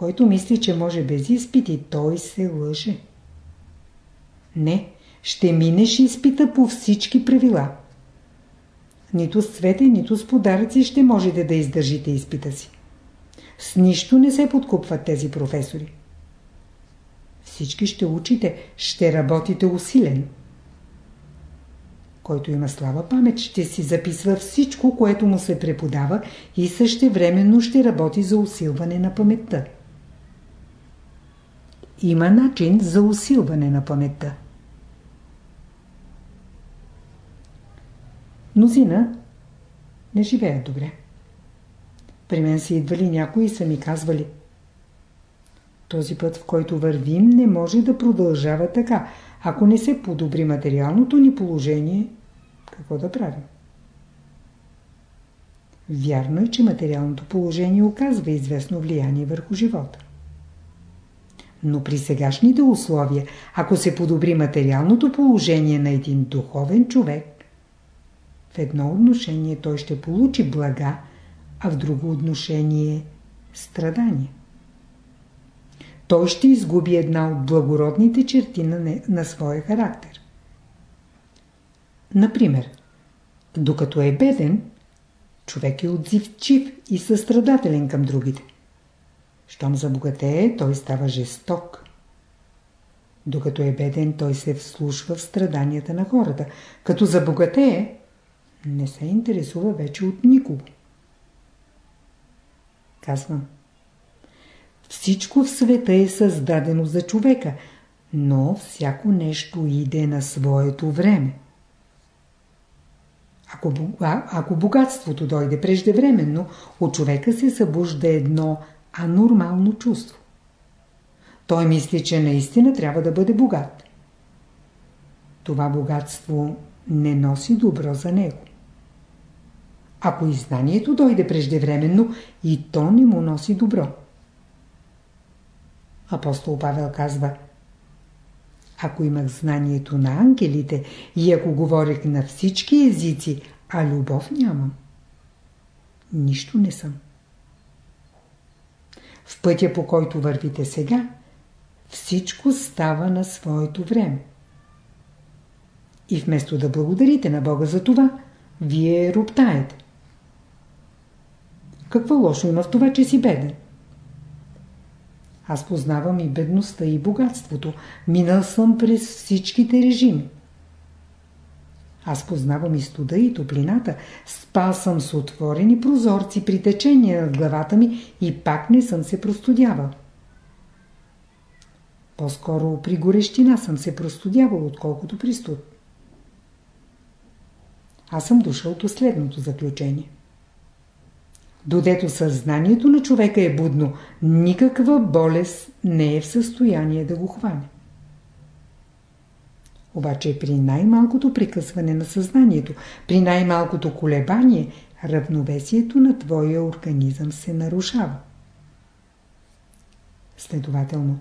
Който мисли, че може без изпити, той се лъже. Не, ще минеш изпита по всички правила. Нито с цвете, нито с подаръци ще можете да издържите изпита си. С нищо не се подкупват тези професори. Всички ще учите, ще работите усилен който има слаба памет, ще си записва всичко, което му се преподава и същевременно ще работи за усилване на паметта. Има начин за усилване на паметта. Мнозина не живеят добре. При мен са идвали някои и са ми казвали този път, в който вървим, не може да продължава така. Ако не се подобри материалното ни положение, какво да правим? Вярно е, че материалното положение оказва известно влияние върху живота. Но при сегашните условия, ако се подобри материалното положение на един духовен човек, в едно отношение той ще получи блага, а в друго отношение – страдания. Той ще изгуби една от благородните черти на, не, на своя характер. Например, докато е беден, човек е отзивчив и състрадателен към другите. Щом забогатее, той става жесток. Докато е беден, той се вслушва в страданията на хората. Като забогатее, не се интересува вече от никого. Казвам. Всичко в света е създадено за човека, но всяко нещо иде на своето време. Ако, ако богатството дойде преждевременно, от човека се събужда едно анормално чувство. Той мисли, че наистина трябва да бъде богат. Това богатство не носи добро за него. Ако и знанието дойде преждевременно, и то не му носи добро. Апостол Павел казва Ако имах знанието на ангелите и ако говорех на всички езици, а любов нямам, нищо не съм. В пътя по който вървите сега, всичко става на своето време. И вместо да благодарите на Бога за това, вие роптаете. Какво лошо има в това, че си беден? Аз познавам и бедността, и богатството. Минал съм през всичките режими. Аз познавам и студа, и топлината. Спал съм с отворени прозорци при течение над главата ми и пак не съм се простудявал. По-скоро при горещина съм се простудявал, отколкото при студ. Аз съм дошъл до следното заключение. Додето съзнанието на човека е будно, никаква болест не е в състояние да го хване. Обаче при най-малкото прекъсване на съзнанието, при най-малкото колебание, равновесието на твоя организъм се нарушава. Следователно,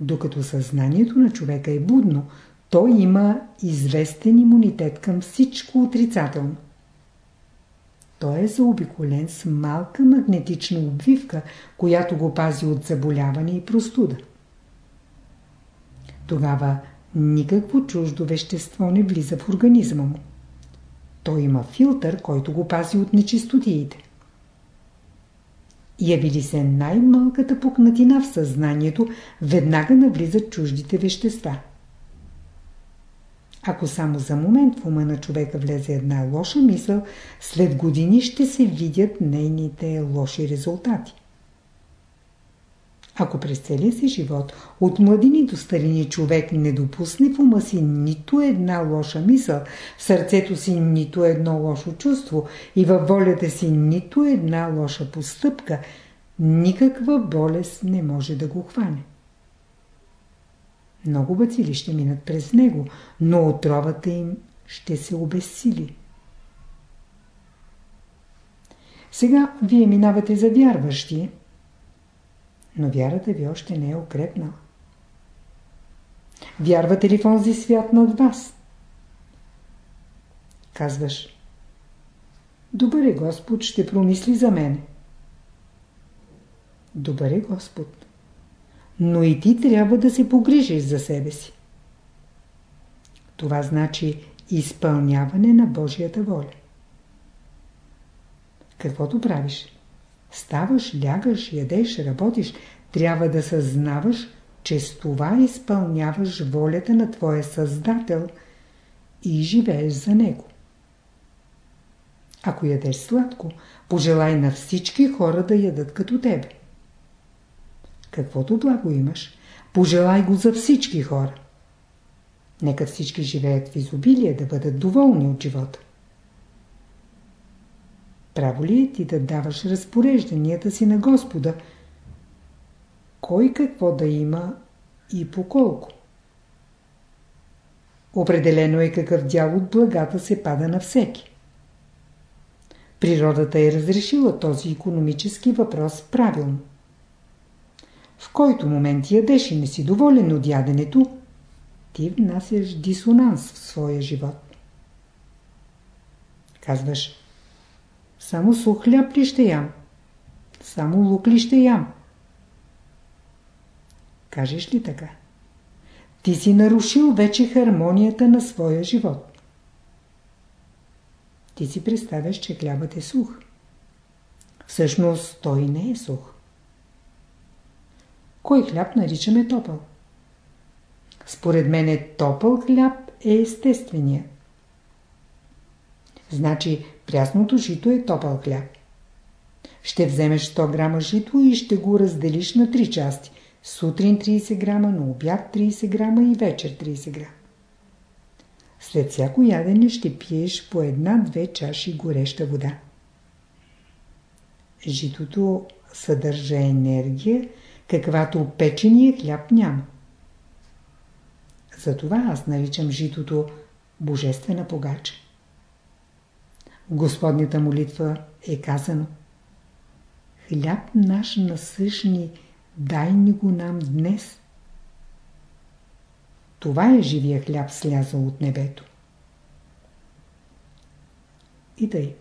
докато съзнанието на човека е будно, той има известен имунитет към всичко отрицателно. Той е заобиколен с малка магнетична обвивка, която го пази от заболяване и простуда. Тогава никакво чуждо вещество не влиза в организма му. Той има филтър, който го пази от нечистотиите. Яви ли се най-малката пукнатина в съзнанието, веднага навлизат чуждите вещества. Ако само за момент в ума на човека влезе една лоша мисъл, след години ще се видят нейните лоши резултати. Ако през целия си живот от младини до старини човек не допусне в ума си нито една лоша мисъл, в сърцето си нито едно лошо чувство и във волята си нито една лоша постъпка, никаква болест не може да го хване. Много бацили ще минат през него, но отровата им ще се обезсили. Сега вие минавате за вярващи, но вярата ви още не е укрепнала. Вярвате ли в онзи свят над вас? Казваш, добър е Господ, ще промисли за мене. Добър е Господ но и ти трябва да се погрижиш за себе си. Това значи изпълняване на Божията воля. Каквото правиш, ставаш, лягаш, ядеш, работиш, трябва да съзнаваш, че с това изпълняваш волята на твоя Създател и живееш за Него. Ако ядеш сладко, пожелай на всички хора да ядат като тебе. Каквото благо имаш, пожелай го за всички хора. Нека всички живеят в изобилие, да бъдат доволни от живота. Право ли е ти да даваш разпорежданията си на Господа? Кой какво да има и по колко? Определено е какъв дял от благата се пада на всеки. Природата е разрешила този економически въпрос правилно в който момент ядеш и не си доволен от яденето, ти внасяш дисонанс в своя живот. Казваш, само сух хляб ли ще ям? Само лук ли ще ям? Кажеш ли така? Ти си нарушил вече хармонията на своя живот. Ти си представяш, че хлябът е сух. Всъщност той не е сух. Кой хляб наричаме топъл? Според мен е топъл хляб е естествения. Значи прясното жито е топъл хляб. Ще вземеш 100 грама жито и ще го разделиш на 3 части. Сутрин 30 грама, на обяд 30 грама и вечер 30 грама. След всяко ядене ще пиеш по една-две чаши гореща вода. Житото съдържа енергия, каквато печения хляб няма. Затова аз наричам житото божествена погача. Господнята молитва е казано Хляб наш насъщни, дай ни го нам днес. Това е живия хляб слязал от небето. И тъй.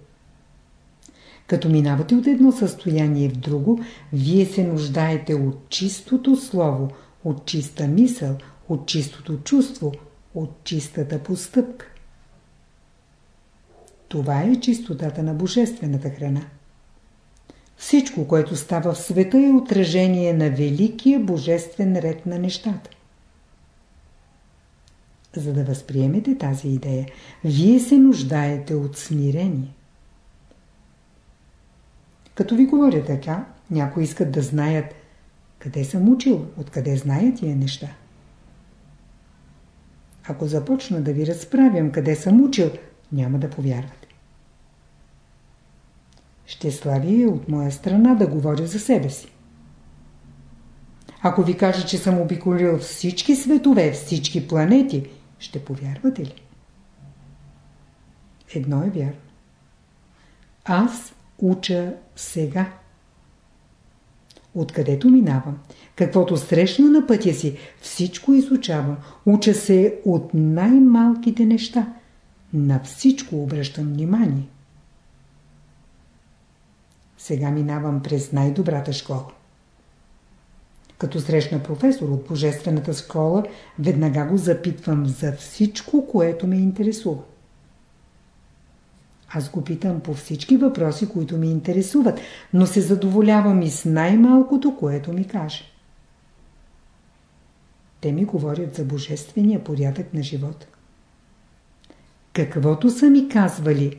Като минавате от едно състояние в друго, вие се нуждаете от чистото слово, от чиста мисъл, от чистото чувство, от чистата постъпка. Това е чистотата на божествената храна. Всичко, което става в света е отражение на великия божествен ред на нещата. За да възприемете тази идея, вие се нуждаете от смирение. Като ви говоря така, някои искат да знаят къде съм учил, откъде знаят тия неща. Ако започна да ви разправям къде съм учил, няма да повярвате. Ще слави от моя страна да говоря за себе си. Ако ви кажа, че съм обиколил всички светове, всички планети, ще повярвате ли? Едно е вярно. Аз уча сега. Откъдето минавам, каквото срещна на пътя си, всичко изучавам. Уча се от най-малките неща. На всичко обръщам внимание. Сега минавам през най-добрата школа. Като срещна професор от Божествената школа, веднага го запитвам за всичко, което ме интересува. Аз го питам по всички въпроси, които ми интересуват, но се задоволявам и с най-малкото, което ми каже. Те ми говорят за божествения порядък на живота. Каквото са ми казвали,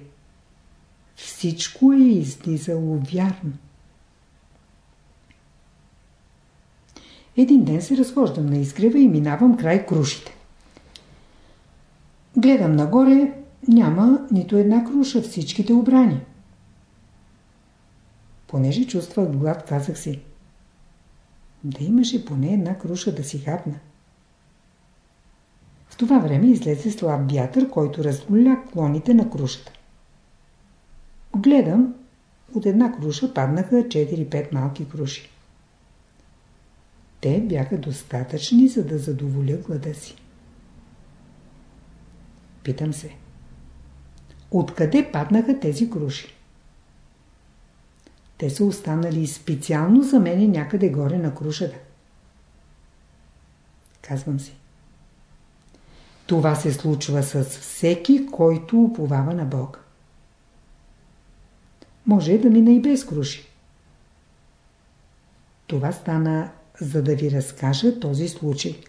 всичко е излизало вярно. Един ден се разхождам на изгрева и минавам край крушите. Гледам нагоре, няма нито една круша, всичките обрани. Понеже чувствах глад, казах си. Да имаше поне една круша да си хапна. В това време излезе слаб вятър, който разголя клоните на крушата. Гледам, от една круша паднаха 4-5 малки круши. Те бяха достатъчни, за да задоволя глада си. Питам се. Откъде паднаха тези круши? Те са останали специално за мене някъде горе на крушата. Казвам си. Това се случва с всеки, който уповава на Бог. Може да мина и без круши. Това стана за да ви разкажа този случай.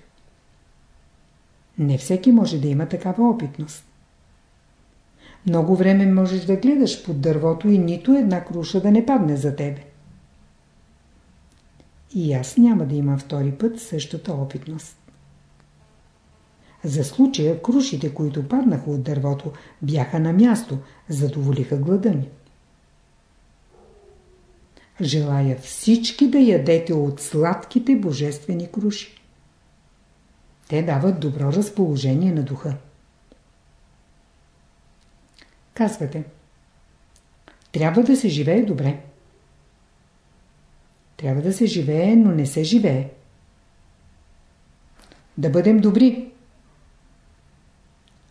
Не всеки може да има такава опитност. Много време можеш да гледаш под дървото и нито една круша да не падне за тебе. И аз няма да имам втори път същата опитност. За случая крушите, които паднаха от дървото, бяха на място, задоволиха глада ми. Желая всички да ядете от сладките божествени круши. Те дават добро разположение на духа. Казвате. Трябва да се живее добре. Трябва да се живее, но не се живее. Да бъдем добри.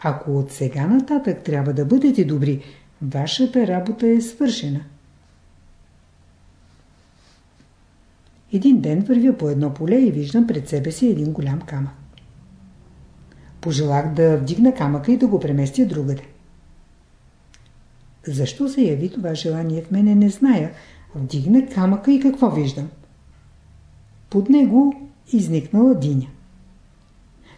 Ако от сега нататък трябва да бъдете добри, вашата работа е свършена. Един ден вървя по едно поле и виждам пред себе си един голям камък. Пожелах да вдигна камъка и да го преместя другаде. Защо се яви това желание в мене, не зная. Вдигна камъка и какво виждам? Под него изникнала диня.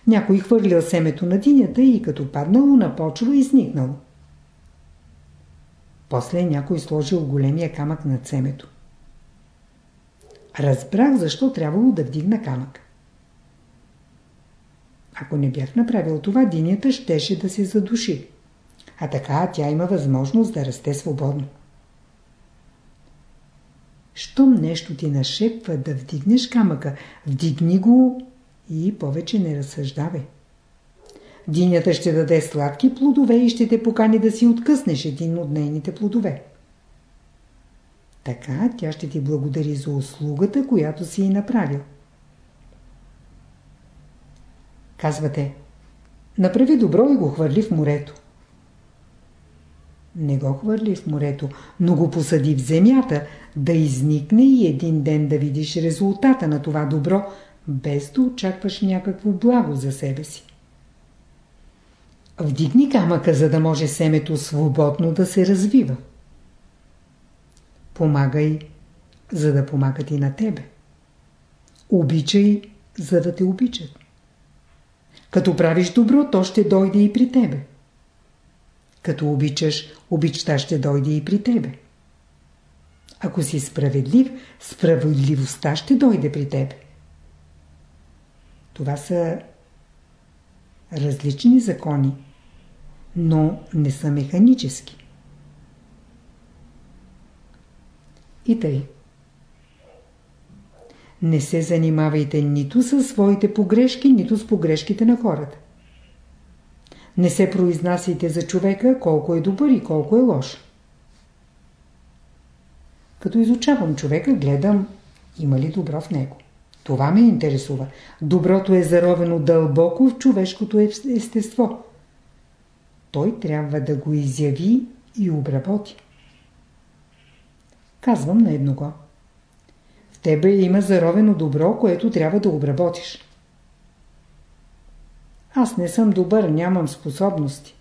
Някой хвърлял семето на динята и като паднало на почва изникнало. После някой сложил големия камък над семето. Разбрах защо трябвало да вдигна камък. Ако не бях направил това, динята щеше да се задуши. А така тя има възможност да расте свободно. Щом нещо ти нашепва да вдигнеш камъка, вдигни го и повече не разсъждавай. Динята ще даде сладки плодове и ще те покани да си откъснеш един от нейните плодове. Така тя ще ти благодари за услугата, която си и направил. Казвате, направи добро и го хвърли в морето. Не го хвърли в морето, но го посади в земята, да изникне и един ден да видиш резултата на това добро, без да очакваш някакво благо за себе си. Вдигни камъка, за да може семето свободно да се развива. Помагай, за да помагат и на тебе. Обичай, за да те обичат. Като правиш добро, то ще дойде и при тебе. Като обичаш, обичта ще дойде и при тебе. Ако си справедлив, справедливостта ще дойде при тебе. Това са различни закони, но не са механически. И тъй. Не се занимавайте нито със своите погрешки, нито с погрешките на хората. Не се произнасяйте за човека колко е добър и колко е лош. Като изучавам човека, гледам има ли добро в него. Това ме интересува. Доброто е заровено дълбоко в човешкото естество. Той трябва да го изяви и обработи. Казвам на едного. В тебе има заровено добро, което трябва да обработиш. Аз не съм добър, нямам способности.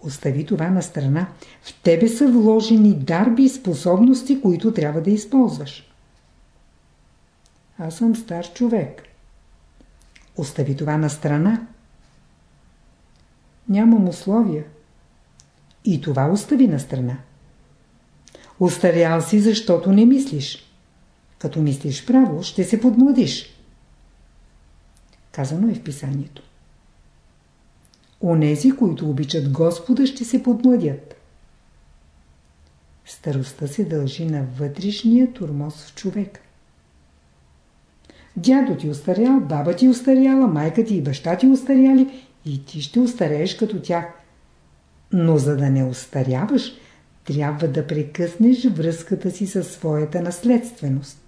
Остави това на страна. В тебе са вложени дарби и способности, които трябва да използваш. Аз съм стар човек. Остави това на страна. Нямам условия. И това остави на страна. Остарял си, защото не мислиш. Като мислиш право, ще се подмладиш. Казано е в писанието. Онези, които обичат Господа, ще се подмладят. Старостта се дължи на вътрешния турмоз в човека. Дядо ти устарял, баба ти устаряла, майка ти и баща ти устаряли и ти ще устарееш като тях. Но за да не устаряваш, трябва да прекъснеш връзката си със своята наследственост.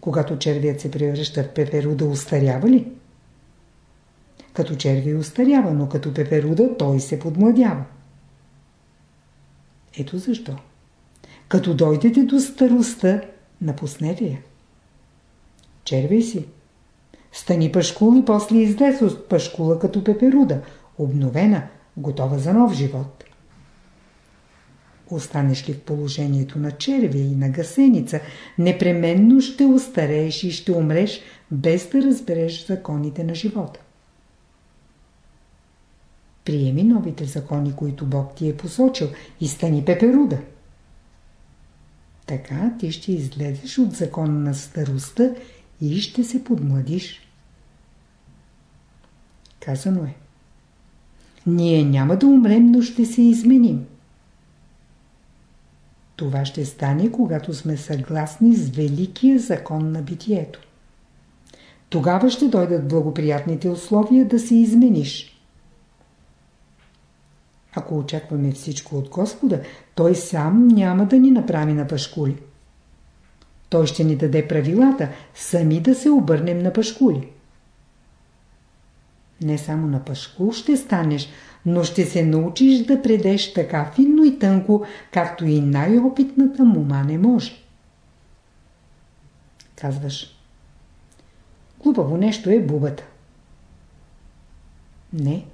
Когато червият се превръща в пеперуда, устарява ли? Като черви устарява, но като пеперуда той се подмладява. Ето защо. Като дойдете до старостта, напуснете я. Червей си. Стани пашкул и после излез от пашкула като пеперуда, обновена, готова за нов живот. Останеш ли в положението на червя и на гасеница, непременно ще устарееш и ще умреш, без да разбереш законите на живота. Приеми новите закони, които Бог ти е посочил и стани пеперуда. Така ти ще излезеш от закона на старостта и ще се подмладиш. Казано е. Ние няма да умрем, но ще се изменим. Това ще стане, когато сме съгласни с великия закон на битието. Тогава ще дойдат благоприятните условия да се измениш. Ако очакваме всичко от Господа, Той сам няма да ни направи на пашкули. Той ще ни даде правилата, сами да се обърнем на пашкули. Не само на пашкул ще станеш, но ще се научиш да предеш така финно и тънко, както и най-опитната мума не може. Казваш. Глупаво нещо е бубата. Не.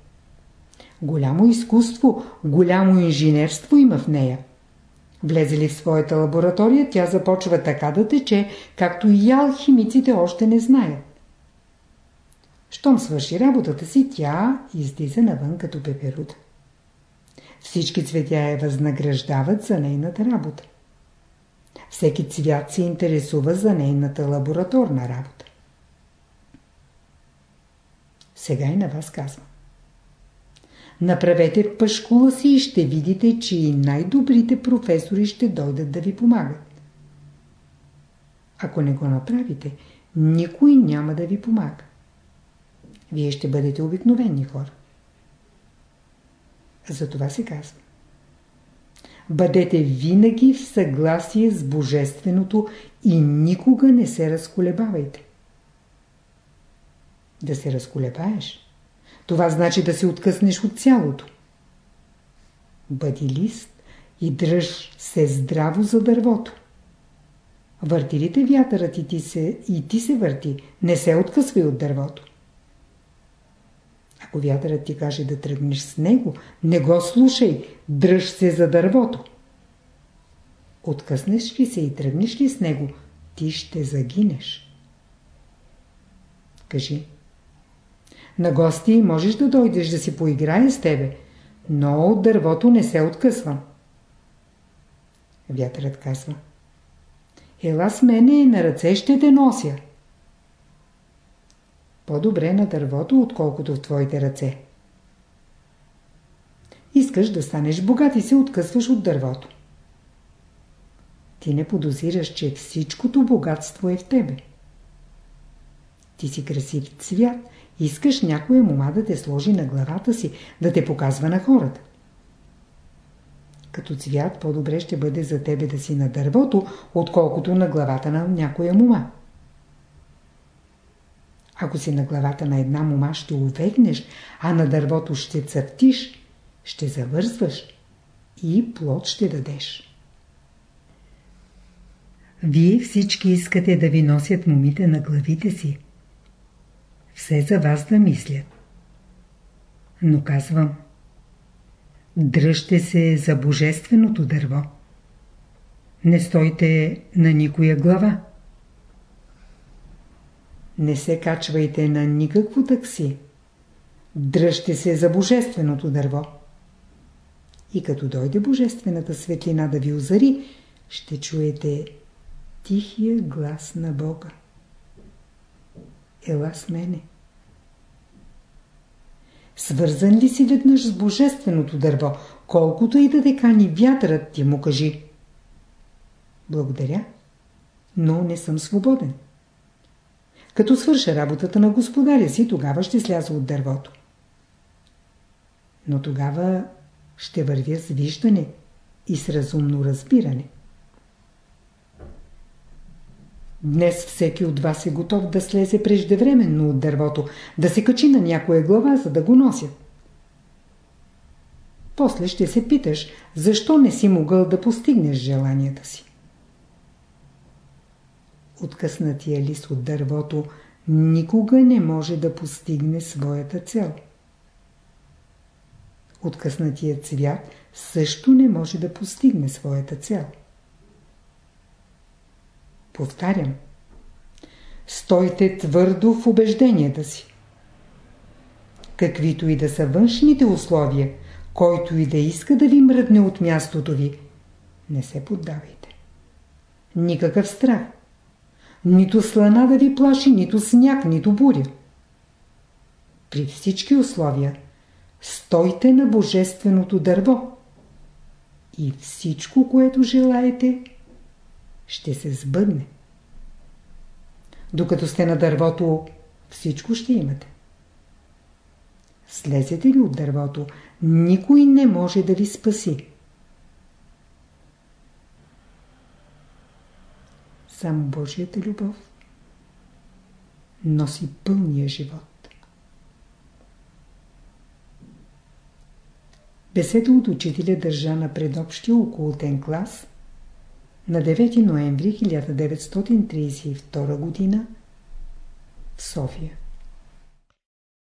Голямо изкуство, голямо инженерство има в нея. Влезе ли в своята лаборатория, тя започва така да тече, както и алхимиците още не знаят. Щом свърши работата си, тя излиза навън като пеперуда. Всички цветя я възнаграждават за нейната работа. Всеки цвят се интересува за нейната лабораторна работа. Сега и на вас казвам. Направете пъшкула си и ще видите, че и най-добрите професори ще дойдат да ви помагат. Ако не го направите, никой няма да ви помага. Вие ще бъдете обикновени хора. За това се казва. Бъдете винаги в съгласие с Божественото и никога не се разколебавайте. Да се разколебаеш. Това значи да се откъснеш от цялото. Бъди лист и дръж се здраво за дървото. Върти ли те вятърът и ти се, и ти се върти, не се откъсвай от дървото. Ако вятърът ти каже да тръгнеш с него, не го слушай, дръж се за дървото. Откъснеш ли се и тръгнеш ли с него, ти ще загинеш. Кажи. На гости можеш да дойдеш да си поиграе с тебе, но от дървото не се откъсвам. Вятърът казва. Ела с мене и на ръце ще те нося. По-добре на дървото, отколкото в твоите ръце. Искаш да станеш богат и се откъсваш от дървото. Ти не подозираш, че всичкото богатство е в тебе. Ти си красив цвят, искаш някоя мома да те сложи на главата си, да те показва на хората. Като цвят по-добре ще бъде за тебе да си на дървото, отколкото на главата на някоя мома. Ако си на главата на една мома ще увегнеш, а на дървото ще цъфтиш, ще завързваш и плод ще дадеш. Вие всички искате да ви носят момите на главите си. Все за вас да мислят. Но казвам, дръжте се за божественото дърво. Не стойте на никоя глава. Не се качвайте на никакво такси. Дръжте се за божественото дърво. И като дойде божествената светлина да ви озари, ще чуете тихия глас на Бога. Ела с мене. Свързан ли си веднъж с божественото дърво, колкото и да те кани вятърът ти му кажи. Благодаря, но не съм свободен. Като свърша работата на господаря си, тогава ще сляза от дървото. Но тогава ще вървя с виждане и с разумно разбиране. Днес всеки от вас е готов да слезе преждевременно от дървото, да се качи на някоя глава, за да го носят. После ще се питаш, защо не си могъл да постигнеш желанията си. Откъснатия лист от дървото никога не може да постигне своята цел. Откъснатият цвят също не може да постигне своята цел. Повтарям. Стойте твърдо в убежденията си. Каквито и да са външните условия, който и да иска да ви мръдне от мястото ви, не се поддавайте. Никакъв страх. Нито слана да ви плаши, нито сняг, нито буря. При всички условия стойте на божественото дърво и всичко, което желаете, ще се сбъдне. Докато сте на дървото, всичко ще имате. Слезете ли от дървото, никой не може да ви спаси. Само Божията любов носи пълния живот. Беседа от учителя държа на предобщия околотен клас – на 9 ноември 1932 г. в София.